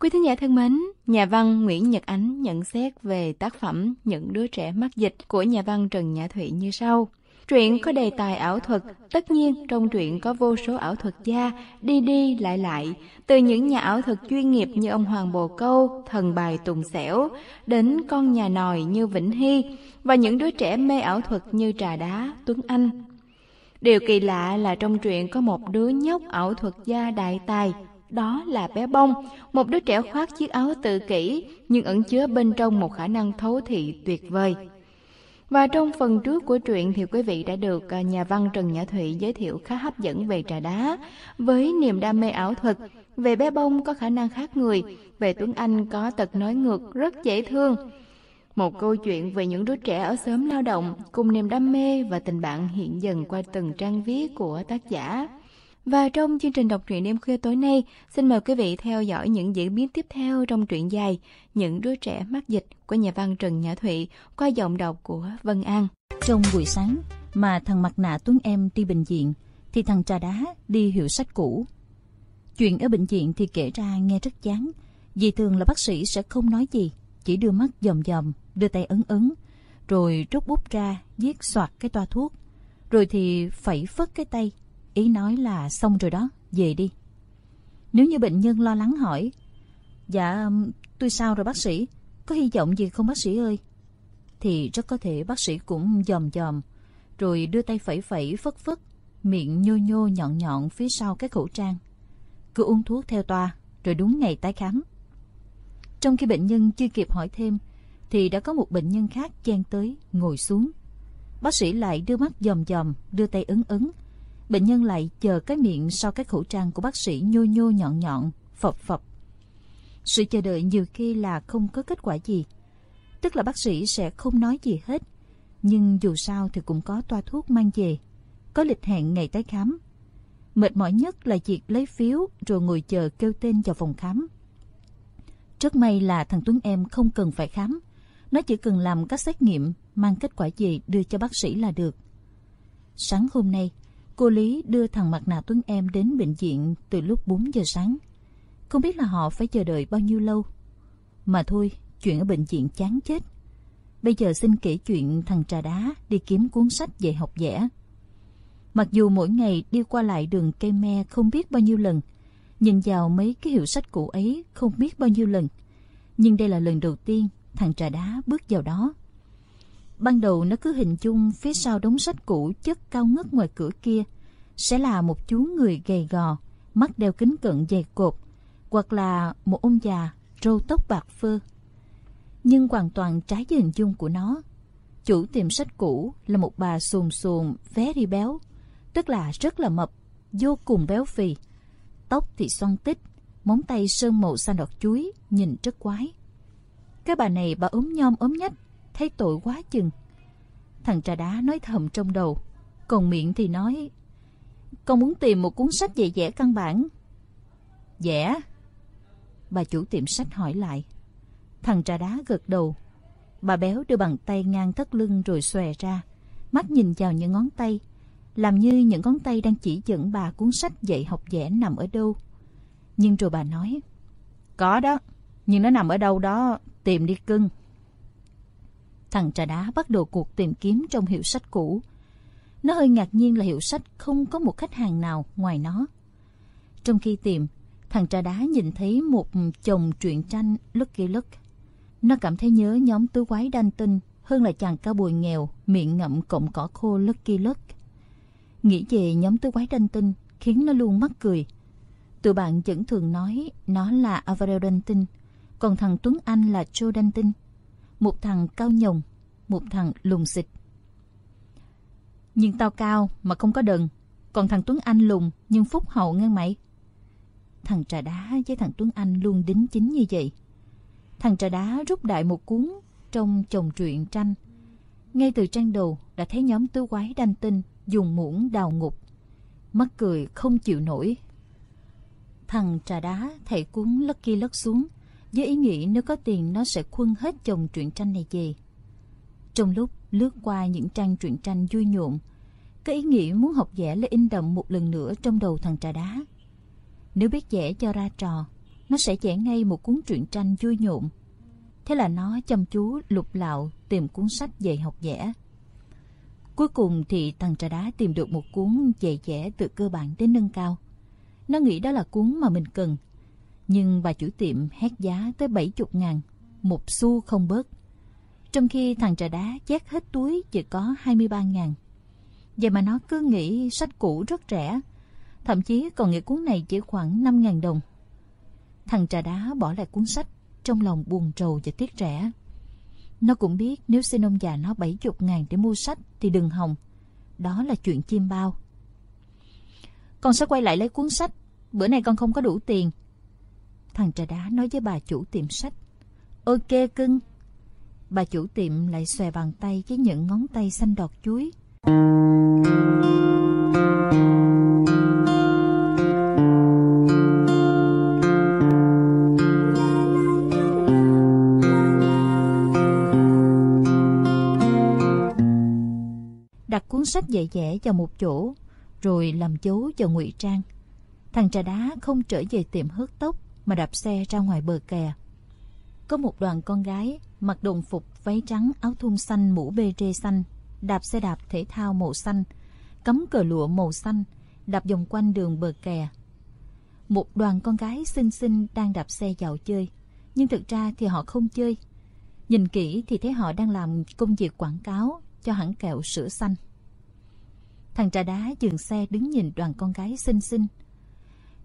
Quý thính giả thân mến, nhà văn Nguyễn Nhật Ánh nhận xét về tác phẩm Những đứa trẻ mắc dịch của nhà văn Trần Nhã Thụy như sau. Truyện có đề tài ảo thuật, tất nhiên trong truyện có vô số ảo thuật gia đi đi lại lại, từ những nhà ảo thuật chuyên nghiệp như ông Hoàng Bồ Câu, thần bài Tùng Xẻo, đến con nhà nòi như Vĩnh Hy, và những đứa trẻ mê ảo thuật như Trà Đá, Tuấn Anh. Điều kỳ lạ là trong truyện có một đứa nhóc ảo thuật gia đại tài, đó là bé bông, một đứa trẻ khoác chiếc áo tự kỷ nhưng ẩn chứa bên trong một khả năng thấu thị tuyệt vời. Và trong phần trước của truyện thì quý vị đã được à, nhà văn Trần Nhã Thụy giới thiệu khá hấp dẫn về trà đá, với niềm đam mê ảo thuật, về bé bông có khả năng khác người, về Tuấn Anh có tật nói ngược rất dễ thương. Một câu chuyện về những đứa trẻ ở xóm lao động cùng niềm đam mê và tình bạn hiện dần qua từng trang viết của tác giả. Và trong chương trình đọc truyện đêm khuya tối nay, xin mời quý vị theo dõi những diễn biến tiếp theo trong truyện dài Những đứa trẻ mắc dịch của nhà văn Trần Nhã Thụy qua giọng đọc của Vân An. Trong buổi sáng mà thằng mặt nạ Tuấn Em đi bệnh viện thì thằng trà đá đi hiệu sách cũ. Chuyện ở bệnh viện thì kể ra nghe rất chán, vì thường là bác sĩ sẽ không nói gì, chỉ đưa mắt dòm dòm, đưa tay ấn ấn, rồi rút bút ra viết soạt cái toa thuốc, rồi thì phẩy phất cái tay Ý nói là xong rồi đó, về đi. Nếu như bệnh nhân lo lắng hỏi, Dạ, tôi sao rồi bác sĩ? Có hy vọng gì không bác sĩ ơi? Thì rất có thể bác sĩ cũng dòm dòm, rồi đưa tay phẩy phẩy phất phất, miệng nhô nhô nhọn nhọn phía sau cái khẩu trang. Cứ uống thuốc theo toa, rồi đúng ngày tái khám. Trong khi bệnh nhân chưa kịp hỏi thêm, thì đã có một bệnh nhân khác chen tới, ngồi xuống. Bác sĩ lại đưa mắt dòm dòm, đưa tay ấn ấn, bệnh nhân lại chờ cái miệng sau cái khẩu trang của bác sĩ nhô nhô nhọn nhọn, phập phập. Sự chờ đợi nhiều khi là không có kết quả gì. Tức là bác sĩ sẽ không nói gì hết. Nhưng dù sao thì cũng có toa thuốc mang về. Có lịch hẹn ngày tái khám. Mệt mỏi nhất là việc lấy phiếu rồi ngồi chờ kêu tên vào phòng khám. Rất may là thằng Tuấn em không cần phải khám. Nó chỉ cần làm các xét nghiệm, mang kết quả gì đưa cho bác sĩ là được. Sáng hôm nay, Cô Lý đưa thằng mặt nạ Tuấn Em đến bệnh viện từ lúc 4 giờ sáng. Không biết là họ phải chờ đợi bao nhiêu lâu. Mà thôi, chuyện ở bệnh viện chán chết. Bây giờ xin kể chuyện thằng trà đá đi kiếm cuốn sách về học vẽ. Mặc dù mỗi ngày đi qua lại đường cây me không biết bao nhiêu lần, nhìn vào mấy cái hiệu sách cũ ấy không biết bao nhiêu lần, nhưng đây là lần đầu tiên thằng trà đá bước vào đó. Ban đầu nó cứ hình dung phía sau đống sách cũ chất cao ngất ngoài cửa kia sẽ là một chú người gầy gò, mắt đeo kính cận dày cộp hoặc là một ông già râu tóc bạc phơ. Nhưng hoàn toàn trái với hình dung của nó. Chủ tiệm sách cũ là một bà sùn sùn vé đi béo, tức là rất là mập, vô cùng béo phì. Tóc thì xoăn tích, móng tay sơn màu xanh đọt chuối, nhìn rất quái. Cái bà này bà ốm nhom ốm nhách, thấy tội quá chừng. Thằng trà đá nói thầm trong đầu, còn miệng thì nói, con muốn tìm một cuốn sách về vẽ căn bản. Vẽ? Bà chủ tiệm sách hỏi lại. Thằng trà đá gật đầu. Bà béo đưa bàn tay ngang thắt lưng rồi xòe ra, mắt nhìn vào những ngón tay, làm như những ngón tay đang chỉ dẫn bà cuốn sách dạy học vẽ nằm ở đâu. Nhưng rồi bà nói, có đó, nhưng nó nằm ở đâu đó, tìm đi cưng. Thằng trà đá bắt đầu cuộc tìm kiếm trong hiệu sách cũ. Nó hơi ngạc nhiên là hiệu sách không có một khách hàng nào ngoài nó. Trong khi tìm, thằng trà đá nhìn thấy một chồng truyện tranh Lucky Luke. Nó cảm thấy nhớ nhóm tứ quái đanh tinh hơn là chàng cao bùi nghèo miệng ngậm cọng cỏ khô Lucky Luke. Nghĩ về nhóm tứ quái đanh tinh khiến nó luôn mắc cười. Tụi bạn vẫn thường nói nó là Avril Dantin, còn thằng Tuấn Anh là Joe Dantin. tinh một thằng cao nhồng, một thằng lùn xịt. Nhưng tao cao mà không có đần, còn thằng Tuấn Anh lùn nhưng phúc hậu ngang mày. Thằng trà đá với thằng Tuấn Anh luôn đính chính như vậy. Thằng trà đá rút đại một cuốn trong chồng truyện tranh. Ngay từ trang đầu đã thấy nhóm tứ quái đanh tinh dùng muỗng đào ngục. Mắt cười không chịu nổi. Thằng trà đá thầy cuốn lất kia lất xuống với ý nghĩ nếu có tiền nó sẽ khuân hết chồng truyện tranh này về. Trong lúc lướt qua những trang truyện tranh vui nhộn, có ý nghĩ muốn học vẽ lại in đậm một lần nữa trong đầu thằng trà đá. Nếu biết vẽ cho ra trò, nó sẽ vẽ ngay một cuốn truyện tranh vui nhộn. Thế là nó chăm chú lục lạo tìm cuốn sách về học vẽ. Cuối cùng thì thằng trà đá tìm được một cuốn dạy vẽ từ cơ bản đến nâng cao. Nó nghĩ đó là cuốn mà mình cần. Nhưng bà chủ tiệm hét giá tới 70 ngàn, một xu không bớt. Trong khi thằng trà đá chét hết túi chỉ có 23 ngàn. Vậy mà nó cứ nghĩ sách cũ rất rẻ. Thậm chí còn nghĩ cuốn này chỉ khoảng 5 ngàn đồng. Thằng trà đá bỏ lại cuốn sách, trong lòng buồn trầu và tiếc rẻ. Nó cũng biết nếu xin ông già nó 70 ngàn để mua sách thì đừng hòng. Đó là chuyện chim bao. Con sẽ quay lại lấy cuốn sách. Bữa nay con không có đủ tiền. Thằng trà đá nói với bà chủ tiệm sách. Ok cưng. Bà chủ tiệm lại xòe bàn tay với những ngón tay xanh đọt chuối. đặt cuốn sách dạy dẻ vào một chỗ, rồi làm dấu vào ngụy trang. Thằng trà đá không trở về tiệm hớt tóc mà đạp xe ra ngoài bờ kè. Có một đoàn con gái mặc đồng phục váy trắng áo thun xanh mũ bê rê xanh, đạp xe đạp thể thao màu xanh, cắm cờ lụa màu xanh, đạp vòng quanh đường bờ kè. Một đoàn con gái xinh xinh đang đạp xe dạo chơi, nhưng thực ra thì họ không chơi. Nhìn kỹ thì thấy họ đang làm công việc quảng cáo cho hãng kẹo sữa xanh. Thằng trà đá dừng xe đứng nhìn đoàn con gái xinh xinh.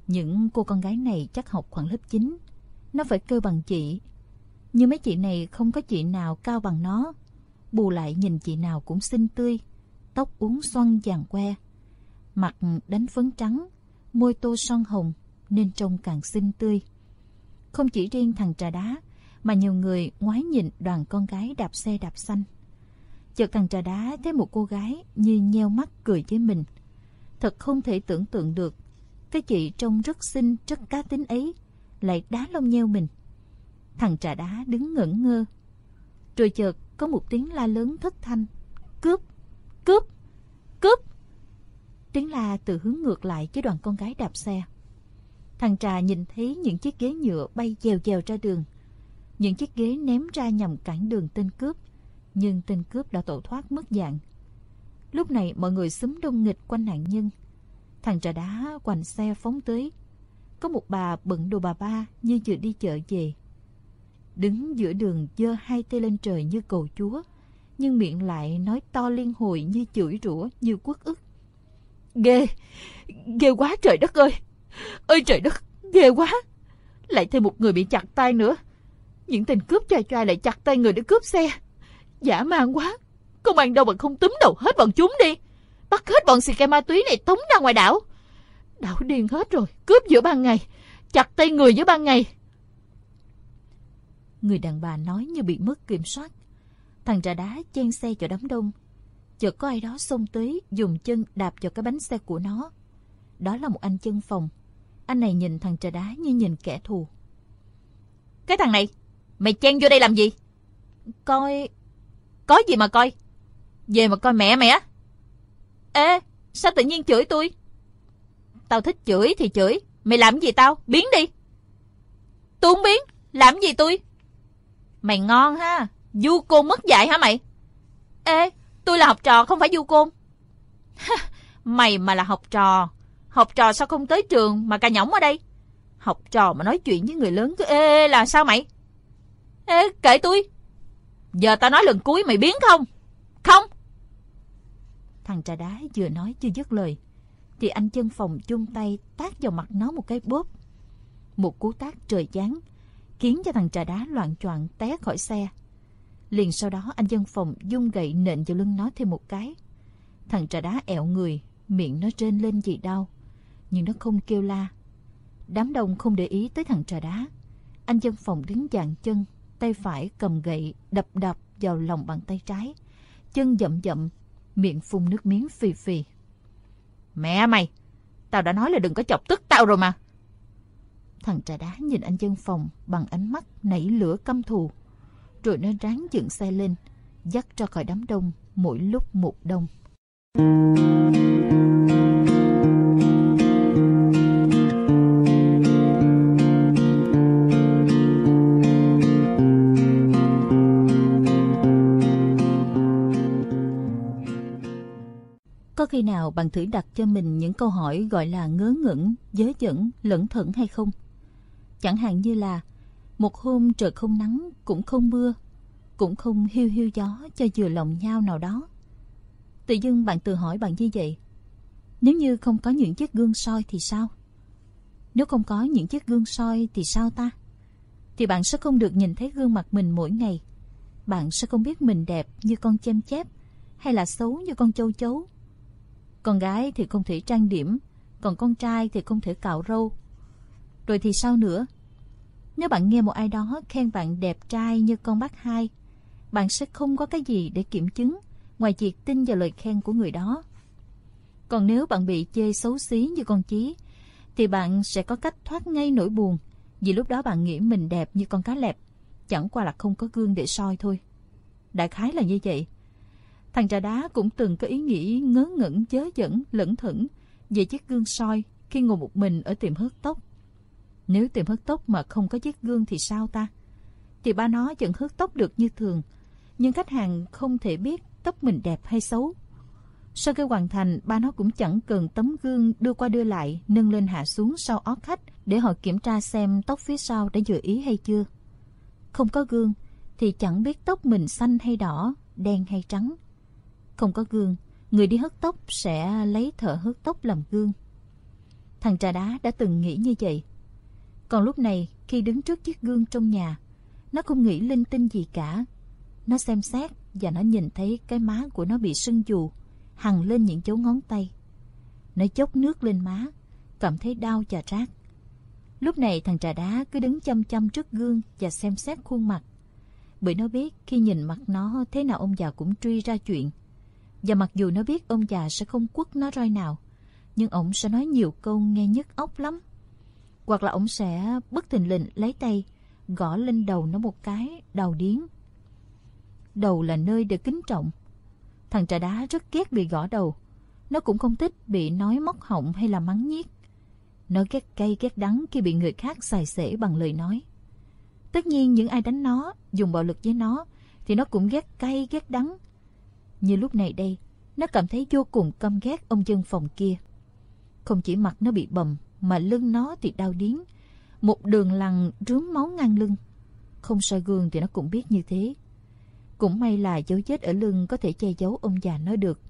Những cô con gái này chắc học khoảng lớp 9. Nó phải kêu bằng chị. Nhưng mấy chị này không có chị nào cao bằng nó. Bù lại nhìn chị nào cũng xinh tươi. Tóc uốn xoăn vàng que. Mặt đánh phấn trắng. Môi tô son hồng nên trông càng xinh tươi. Không chỉ riêng thằng trà đá mà nhiều người ngoái nhìn đoàn con gái đạp xe đạp xanh. Chợt thằng trà đá thấy một cô gái như nheo mắt cười với mình. Thật không thể tưởng tượng được, cái chị trông rất xinh, rất cá tính ấy, lại đá lông nheo mình. Thằng trà đá đứng ngẩn ngơ. Rồi chợt có một tiếng la lớn thất thanh. Cướp! Cướp! Cướp! Tiếng la từ hướng ngược lại với đoàn con gái đạp xe. Thằng trà nhìn thấy những chiếc ghế nhựa bay dèo dèo ra đường. Những chiếc ghế ném ra nhằm cản đường tên cướp nhưng tên cướp đã tẩu thoát mất dạng. Lúc này mọi người xúm đông nghịch quanh nạn nhân. Thằng trà đá quành xe phóng tới. Có một bà bận đồ bà ba như vừa đi chợ về. Đứng giữa đường giơ hai tay lên trời như cầu chúa, nhưng miệng lại nói to liên hồi như chửi rủa như quốc ức. Ghê, ghê quá trời đất ơi! Ơi trời đất, ghê quá! Lại thêm một người bị chặt tay nữa. Những tên cướp choai choai lại chặt tay người để cướp xe. Giả man quá Công an đâu mà không túm đầu hết bọn chúng đi Bắt hết bọn xì ke ma túy này tống ra ngoài đảo. Đảo điên hết rồi Cướp giữa ban ngày Chặt tay người giữa ban ngày. Người đàn bà nói như bị mất kiểm soát. Thằng trà đá chen xe cho đám đông. Chợt có ai đó xông tới Dùng chân đạp vào cái bánh xe của nó. Đó là một anh chân phòng. Anh này nhìn thằng trà đá như nhìn kẻ thù. Cái thằng này Mày chen vô đây làm gì? Coi có gì mà coi? Về mà coi mẹ mày á. Ê, sao tự nhiên chửi tôi? Tao thích chửi thì chửi. Mày làm gì tao? Biến đi. Tôi không biến. Làm gì tôi? Mày ngon ha. Du côn mất dạy hả mày? Ê, tôi là học trò không phải du côn. mày mà là học trò. Học trò sao không tới trường mà cà nhõng ở đây? Học trò mà nói chuyện với người lớn cứ ê là sao mày? Ê, kệ tôi. Giờ tao nói lần cuối mày biến không? Không! Thằng trà đá vừa nói chưa dứt lời. Thì anh chân phòng chung tay tác vào mặt nó một cái bóp Một cú tác trời chán Khiến cho thằng trà đá loạn choạng té khỏi xe. Liền sau đó anh dân phòng dung gậy nện vào lưng nó thêm một cái. Thằng trà đá ẹo người Miệng nó trên lên vì đau Nhưng nó không kêu la. Đám đông không để ý tới thằng trà đá. Anh dân phòng đứng dạng chân tay phải cầm gậy đập đập vào lòng bàn tay trái, chân dậm dậm, miệng phun nước miếng phì phì. Mẹ mày, tao đã nói là đừng có chọc tức tao rồi mà. Thằng trà đá nhìn anh dân phòng bằng ánh mắt nảy lửa căm thù, rồi nó ráng dựng xe lên, dắt ra khỏi đám đông mỗi lúc một đông. Nào bạn thử đặt cho mình những câu hỏi gọi là ngớ ngẩn, dớ dẫn, lẫn thẩn hay không? Chẳng hạn như là một hôm trời không nắng, cũng không mưa, cũng không hiu hiu gió cho vừa lòng nhau nào đó. Tự dưng bạn tự hỏi bạn như vậy. Nếu như không có những chiếc gương soi thì sao? Nếu không có những chiếc gương soi thì sao ta? Thì bạn sẽ không được nhìn thấy gương mặt mình mỗi ngày. Bạn sẽ không biết mình đẹp như con chêm chép hay là xấu như con châu chấu. Con gái thì không thể trang điểm, còn con trai thì không thể cạo râu. Rồi thì sao nữa? Nếu bạn nghe một ai đó khen bạn đẹp trai như con bác hai, bạn sẽ không có cái gì để kiểm chứng ngoài việc tin vào lời khen của người đó. Còn nếu bạn bị chê xấu xí như con chí, thì bạn sẽ có cách thoát ngay nỗi buồn, vì lúc đó bạn nghĩ mình đẹp như con cá lẹp, chẳng qua là không có gương để soi thôi. Đại khái là như vậy. Thằng trà đá cũng từng có ý nghĩ ngớ ngẩn chớ dẫn, lẫn thẩn về chiếc gương soi khi ngồi một mình ở tiệm hớt tóc. Nếu tiệm hớt tóc mà không có chiếc gương thì sao ta? Thì ba nó vẫn hớt tóc được như thường, nhưng khách hàng không thể biết tóc mình đẹp hay xấu. Sau khi hoàn thành, ba nó cũng chẳng cần tấm gương đưa qua đưa lại, nâng lên hạ xuống sau ót khách để họ kiểm tra xem tóc phía sau đã vừa ý hay chưa. Không có gương thì chẳng biết tóc mình xanh hay đỏ, đen hay trắng. Không có gương, người đi hớt tóc sẽ lấy thợ hớt tóc làm gương. Thằng trà đá đã từng nghĩ như vậy. Còn lúc này, khi đứng trước chiếc gương trong nhà, nó không nghĩ linh tinh gì cả. Nó xem xét và nó nhìn thấy cái má của nó bị sưng dù, hằn lên những dấu ngón tay. Nó chốc nước lên má, cảm thấy đau chà rát. Lúc này thằng trà đá cứ đứng chăm chăm trước gương và xem xét khuôn mặt. Bởi nó biết khi nhìn mặt nó thế nào ông già cũng truy ra chuyện. Và mặc dù nó biết ông già sẽ không quất nó roi nào, nhưng ổng sẽ nói nhiều câu nghe nhức óc lắm. Hoặc là ổng sẽ bất thình lình lấy tay, gõ lên đầu nó một cái, đầu điếng. Đầu là nơi để kính trọng. Thằng trà đá rất ghét bị gõ đầu. Nó cũng không thích bị nói móc họng hay là mắng nhiếc. Nó ghét cay ghét đắng khi bị người khác xài xể bằng lời nói. Tất nhiên những ai đánh nó, dùng bạo lực với nó, thì nó cũng ghét cay ghét đắng. Như lúc này đây, nó cảm thấy vô cùng căm ghét ông dân phòng kia. Không chỉ mặt nó bị bầm, mà lưng nó thì đau điến. Một đường lằn rướm máu ngang lưng. Không soi gương thì nó cũng biết như thế. Cũng may là dấu vết ở lưng có thể che giấu ông già nói được.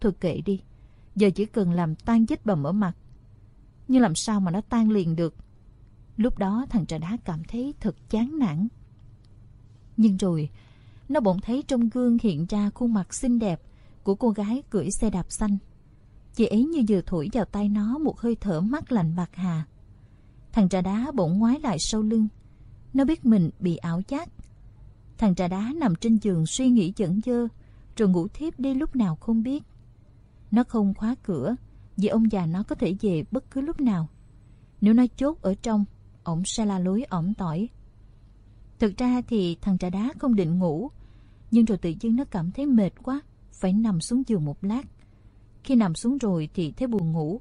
Thôi kệ đi, giờ chỉ cần làm tan vết bầm ở mặt. Nhưng làm sao mà nó tan liền được. Lúc đó thằng trà đá cảm thấy thật chán nản. Nhưng rồi, nó bỗng thấy trong gương hiện ra khuôn mặt xinh đẹp của cô gái cưỡi xe đạp xanh. Chị ấy như vừa thổi vào tay nó một hơi thở mát lạnh bạc hà. Thằng trà đá bỗng ngoái lại sau lưng. Nó biết mình bị ảo giác. Thằng trà đá nằm trên giường suy nghĩ chẩn dơ, rồi ngủ thiếp đi lúc nào không biết. Nó không khóa cửa, vì ông già nó có thể về bất cứ lúc nào. Nếu nó chốt ở trong, ổng sẽ la lối ổng tỏi. Thực ra thì thằng trà đá không định ngủ, nhưng rồi tự dưng nó cảm thấy mệt quá, phải nằm xuống giường một lát. Khi nằm xuống rồi thì thấy buồn ngủ,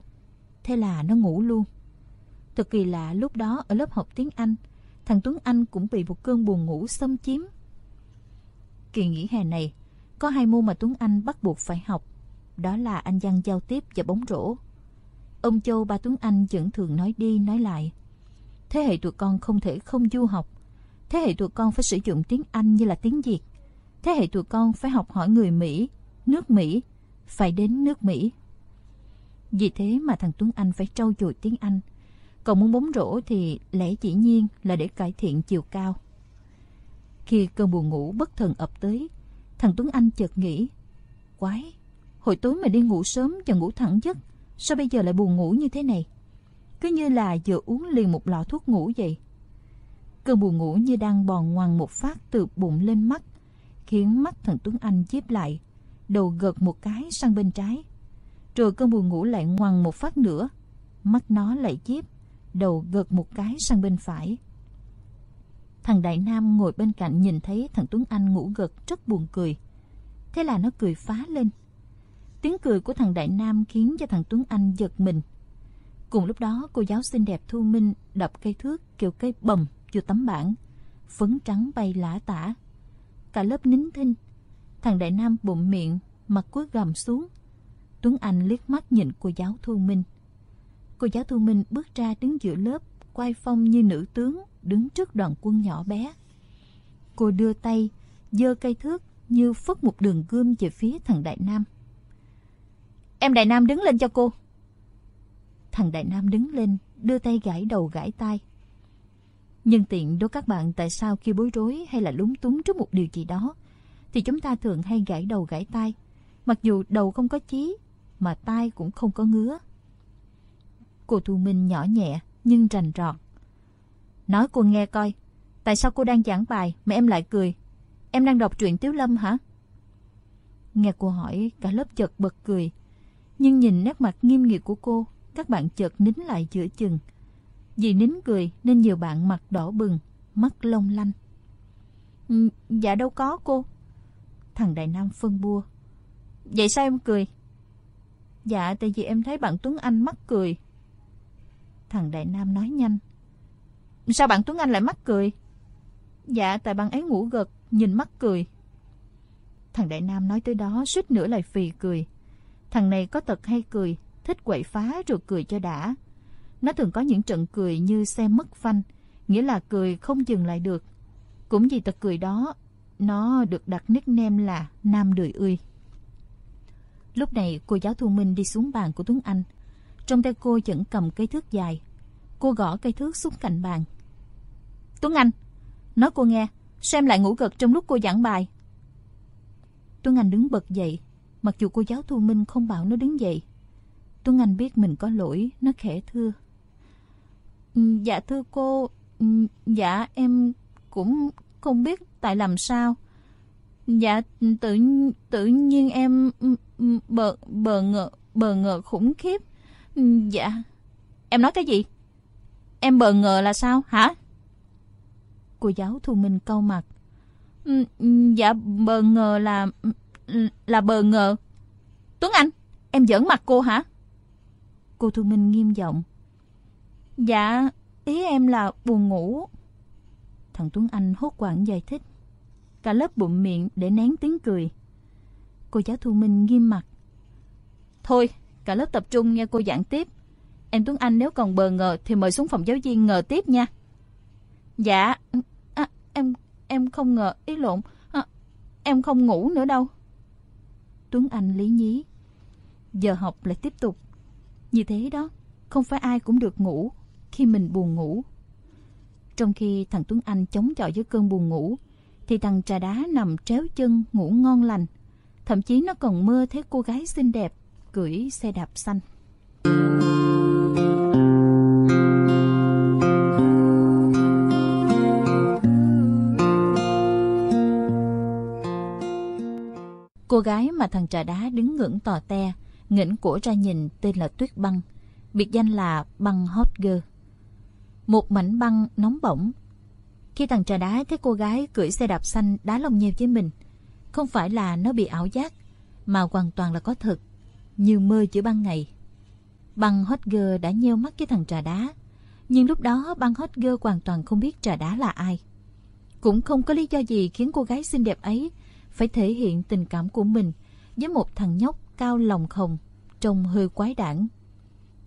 thế là nó ngủ luôn. Thật kỳ lạ lúc đó ở lớp học tiếng Anh, thằng Tuấn Anh cũng bị một cơn buồn ngủ xâm chiếm. Kỳ nghỉ hè này, có hai môn mà Tuấn Anh bắt buộc phải học, đó là anh văn giao tiếp và bóng rổ. Ông Châu ba Tuấn Anh vẫn thường nói đi nói lại. Thế hệ tụi con không thể không du học. Thế hệ tụi con phải sử dụng tiếng Anh như là tiếng Việt. Thế hệ tụi con phải học hỏi người Mỹ, nước Mỹ, phải đến nước Mỹ. Vì thế mà thằng Tuấn Anh phải trau dồi tiếng Anh. Còn muốn bóng rổ thì lẽ chỉ nhiên là để cải thiện chiều cao. Khi cơn buồn ngủ bất thần ập tới, thằng Tuấn Anh chợt nghĩ, quái, hồi tối mà đi ngủ sớm và ngủ thẳng giấc, sao bây giờ lại buồn ngủ như thế này? Cứ như là vừa uống liền một lọ thuốc ngủ vậy. Cơn buồn ngủ như đang bòn ngoằn một phát từ bụng lên mắt, khiến mắt thằng Tuấn Anh chép lại, đầu gật một cái sang bên trái. Rồi cơn buồn ngủ lại ngoằn một phát nữa, mắt nó lại chép, đầu gật một cái sang bên phải. Thằng Đại Nam ngồi bên cạnh nhìn thấy thằng Tuấn Anh ngủ gật rất buồn cười. Thế là nó cười phá lên. Tiếng cười của thằng Đại Nam khiến cho thằng Tuấn Anh giật mình. Cùng lúc đó cô giáo xinh đẹp Thu Minh đập cây thước kiểu cây bầm vô tấm bảng. Phấn trắng bay lả tả. Cả lớp nín thinh. Thằng Đại Nam bụng miệng, mặt cúi gầm xuống. Tuấn Anh liếc mắt nhìn cô giáo Thu Minh. Cô giáo Thu Minh bước ra đứng giữa lớp, quay phong như nữ tướng, đứng trước đoàn quân nhỏ bé. Cô đưa tay, giơ cây thước như phất một đường gươm về phía thằng Đại Nam. Em Đại Nam đứng lên cho cô. Thằng Đại Nam đứng lên, đưa tay gãi đầu gãi tai. Nhân tiện đố các bạn tại sao khi bối rối hay là lúng túng trước một điều gì đó, thì chúng ta thường hay gãi đầu gãi tai, mặc dù đầu không có chí, mà tai cũng không có ngứa. Cô Thu Minh nhỏ nhẹ nhưng rành rọt. Nói cô nghe coi, tại sao cô đang giảng bài mà em lại cười? Em đang đọc truyện Tiếu Lâm hả? Nghe cô hỏi, cả lớp chợt bật cười. Nhưng nhìn nét mặt nghiêm nghị của cô, các bạn chợt nín lại giữa chừng. Vì nín cười nên nhiều bạn mặt đỏ bừng, mắt long lanh. Ừ, dạ đâu có cô. Thằng Đại Nam phân bua. Vậy sao em cười? Dạ tại vì em thấy bạn Tuấn Anh mắc cười. Thằng Đại Nam nói nhanh. Sao bạn Tuấn Anh lại mắc cười? Dạ tại bạn ấy ngủ gật, nhìn mắc cười. Thằng Đại Nam nói tới đó suýt nữa lại phì cười. Thằng này có tật hay cười, thích quậy phá rồi cười cho đã. Nó thường có những trận cười như xe mất phanh, nghĩa là cười không dừng lại được. Cũng vì tật cười đó, nó được đặt nickname là Nam đười Ươi. Lúc này cô giáo Thu Minh đi xuống bàn của Tuấn Anh. Trong tay cô vẫn cầm cây thước dài. Cô gõ cây thước xuống cạnh bàn. Tuấn Anh, nói cô nghe, xem lại ngủ gật trong lúc cô giảng bài? Tuấn Anh đứng bật dậy, mặc dù cô giáo Thu Minh không bảo nó đứng dậy. Tuấn Anh biết mình có lỗi, nó khẽ thưa. Ừ, dạ thưa cô, ừ, dạ em cũng không biết tại làm sao. Dạ tự tự nhiên em ừ, bờ bờ ngờ bờ ngờ khủng khiếp. Dạ. Em nói cái gì? Em bờ ngờ là sao hả? Cô giáo Thu Minh cau mặt. Dạ bờ ngờ là là bờ ngờ. Tuấn Anh, em giỡn mặt cô hả? Cô Thu Minh nghiêm giọng. Dạ, ý em là buồn ngủ. Thằng Tuấn Anh hốt quảng giải thích. Cả lớp bụng miệng để nén tiếng cười. Cô giáo Thu Minh nghiêm mặt. Thôi, cả lớp tập trung nghe cô giảng tiếp. Em Tuấn Anh nếu còn bờ ngờ thì mời xuống phòng giáo viên ngờ tiếp nha. Dạ, à, em em không ngờ, ý lộn, à, em không ngủ nữa đâu. Tuấn Anh lý nhí. Giờ học lại tiếp tục. Như thế đó, không phải ai cũng được ngủ khi mình buồn ngủ. Trong khi thằng Tuấn Anh chống chọi với cơn buồn ngủ, thì thằng trà đá nằm tréo chân ngủ ngon lành. Thậm chí nó còn mơ thấy cô gái xinh đẹp cưỡi xe đạp xanh. Cô gái mà thằng trà đá đứng ngưỡng tò te, ngẩng cổ ra nhìn tên là Tuyết Băng, biệt danh là Băng Hot Girl. Một mảnh băng nóng bỏng. Khi thằng trà đá thấy cô gái cưỡi xe đạp xanh đá lông nheo với mình, không phải là nó bị ảo giác, mà hoàn toàn là có thật, như mơ giữa ban ngày. Băng Hot Girl đã nheo mắt với thằng trà đá, nhưng lúc đó băng Hot Girl hoàn toàn không biết trà đá là ai. Cũng không có lý do gì khiến cô gái xinh đẹp ấy phải thể hiện tình cảm của mình với một thằng nhóc cao lòng khồng, trông hơi quái đản.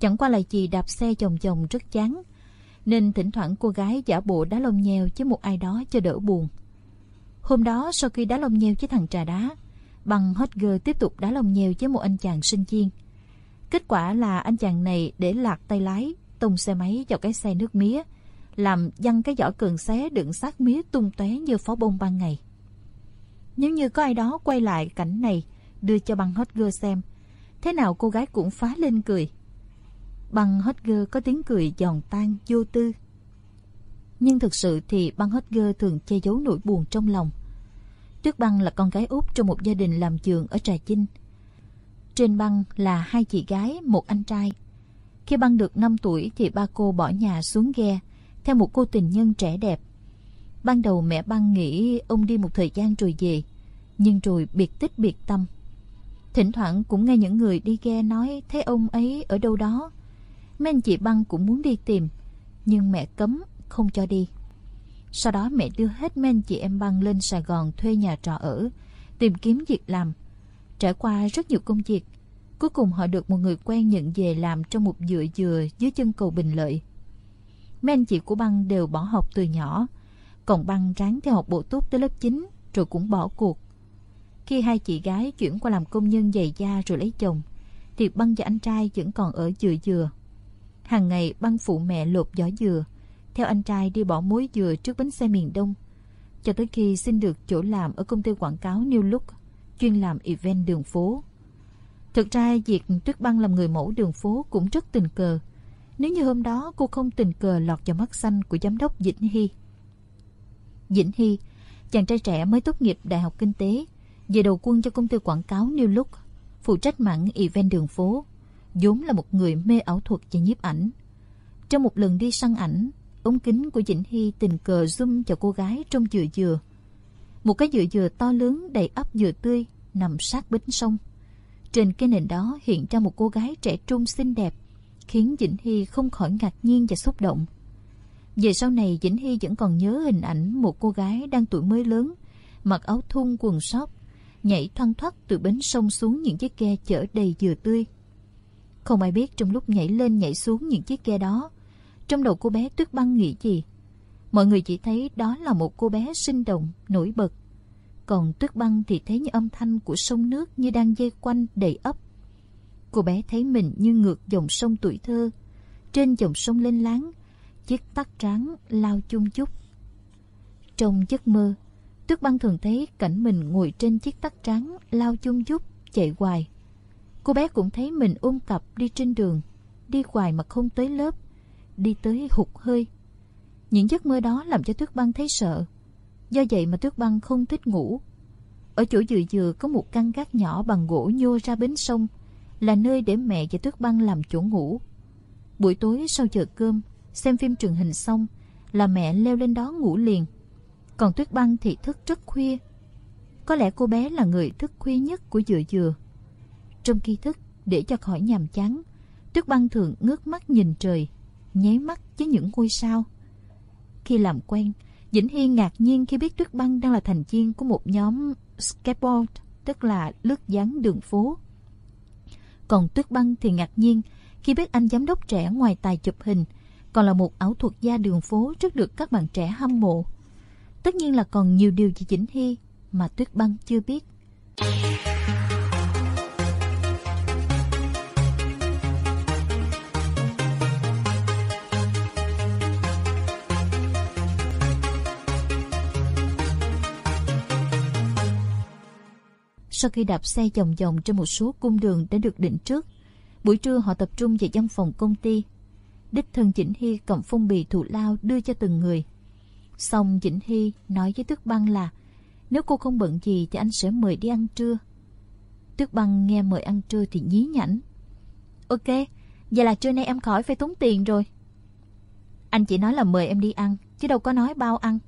Chẳng qua là gì đạp xe chồng chồng rất chán, nên thỉnh thoảng cô gái giả bộ đá lông nheo với một ai đó cho đỡ buồn. Hôm đó sau khi đá lông nheo với thằng trà đá, bằng hot girl tiếp tục đá lông nheo với một anh chàng sinh viên. Kết quả là anh chàng này để lạc tay lái, tung xe máy vào cái xe nước mía, làm văng cái giỏ cường xé đựng xác mía tung tóe như pháo bông ban ngày. Nếu như có ai đó quay lại cảnh này, đưa cho băng hot girl xem, thế nào cô gái cũng phá lên cười. Băng hot girl có tiếng cười giòn tan, vô tư. Nhưng thực sự thì băng hot girl thường che giấu nỗi buồn trong lòng. Tuyết băng là con gái út trong một gia đình làm giường ở Trà Chinh. Trên băng là hai chị gái, một anh trai. Khi băng được 5 tuổi thì ba cô bỏ nhà xuống ghe theo một cô tình nhân trẻ đẹp Ban đầu mẹ băng nghĩ ông đi một thời gian rồi về, nhưng rồi biệt tích biệt tâm. Thỉnh thoảng cũng nghe những người đi ghe nói thấy ông ấy ở đâu đó. Mấy anh chị băng cũng muốn đi tìm, nhưng mẹ cấm không cho đi. Sau đó mẹ đưa hết mấy anh chị em băng lên Sài Gòn thuê nhà trọ ở, tìm kiếm việc làm. Trải qua rất nhiều công việc, Cuối cùng họ được một người quen nhận về làm trong một dựa dừa dưới chân cầu Bình Lợi. Mấy anh chị của băng đều bỏ học từ nhỏ, còn băng ráng theo học bộ tốt tới lớp 9 rồi cũng bỏ cuộc. Khi hai chị gái chuyển qua làm công nhân giày da rồi lấy chồng, thì băng và anh trai vẫn còn ở dừa dừa. Hàng ngày băng phụ mẹ lột vỏ dừa, theo anh trai đi bỏ muối dừa trước bến xe miền Đông, cho tới khi xin được chỗ làm ở công ty quảng cáo New Look, chuyên làm event đường phố. Thực ra việc Tuyết Băng làm người mẫu đường phố cũng rất tình cờ. Nếu như hôm đó cô không tình cờ lọt vào mắt xanh của giám đốc Vĩnh Hy. Vĩnh Hy, chàng trai trẻ mới tốt nghiệp Đại học Kinh tế, về đầu quân cho công ty quảng cáo New Look, phụ trách mảng event đường phố, vốn là một người mê ảo thuật và nhiếp ảnh. Trong một lần đi săn ảnh, ống kính của Vĩnh Hy tình cờ zoom cho cô gái trong dừa dừa. Một cái dừa dừa to lớn đầy ấp dừa tươi nằm sát bến sông. Trên cái nền đó hiện ra một cô gái trẻ trung xinh đẹp, khiến Vĩnh Hy không khỏi ngạc nhiên và xúc động. Về sau này Vĩnh Hy vẫn còn nhớ hình ảnh một cô gái đang tuổi mới lớn, mặc áo thun quần sóc, nhảy thoăn thoắt từ bến sông xuống những chiếc ghe chở đầy dừa tươi. Không ai biết trong lúc nhảy lên nhảy xuống những chiếc ghe đó, trong đầu cô bé Tuyết Băng nghĩ gì. Mọi người chỉ thấy đó là một cô bé sinh động, nổi bật. Còn Tuyết Băng thì thấy như âm thanh của sông nước như đang dây quanh đầy ấp. Cô bé thấy mình như ngược dòng sông tuổi thơ. Trên dòng sông lên láng, chiếc tắc trắng lao chung chúc. Trong giấc mơ, Tuyết Băng thường thấy cảnh mình ngồi trên chiếc tắc trắng lao chung chúc chạy hoài. Cô bé cũng thấy mình ôm cặp đi trên đường, đi hoài mà không tới lớp, đi tới hụt hơi. Những giấc mơ đó làm cho Tuyết Băng thấy sợ. Do vậy mà Tuyết Băng không thích ngủ. Ở chỗ dừa dừa có một căn gác nhỏ bằng gỗ nhô ra bến sông, là nơi để mẹ và Tuyết Băng làm chỗ ngủ. Buổi tối sau giờ cơm, xem phim truyền hình xong, là mẹ leo lên đó ngủ liền. Còn Tuyết Băng thì thức rất khuya. Có lẽ cô bé là người thức khuya nhất của dừa dừa. Trong khi thức, để cho khỏi nhàm chán, Tuyết Băng thường ngước mắt nhìn trời, nháy mắt với những ngôi sao. Khi làm quen, Vĩnh Hy ngạc nhiên khi biết Tuyết Băng đang là thành viên của một nhóm skateboard, tức là lướt dáng đường phố. Còn Tuyết Băng thì ngạc nhiên khi biết anh giám đốc trẻ ngoài tài chụp hình, còn là một ảo thuật gia đường phố rất được các bạn trẻ hâm mộ. Tất nhiên là còn nhiều điều về Vĩnh Hy mà Tuyết Băng chưa biết. Sau khi đạp xe vòng vòng trên một số cung đường đã được định trước, buổi trưa họ tập trung về văn phòng công ty. Đích thân Vĩnh Hy cầm phong bì thù lao đưa cho từng người. Xong Vĩnh Hy nói với Tước Băng là nếu cô không bận gì thì anh sẽ mời đi ăn trưa. Tước Băng nghe mời ăn trưa thì nhí nhảnh. Ok, vậy là trưa nay em khỏi phải tốn tiền rồi. Anh chỉ nói là mời em đi ăn, chứ đâu có nói bao ăn.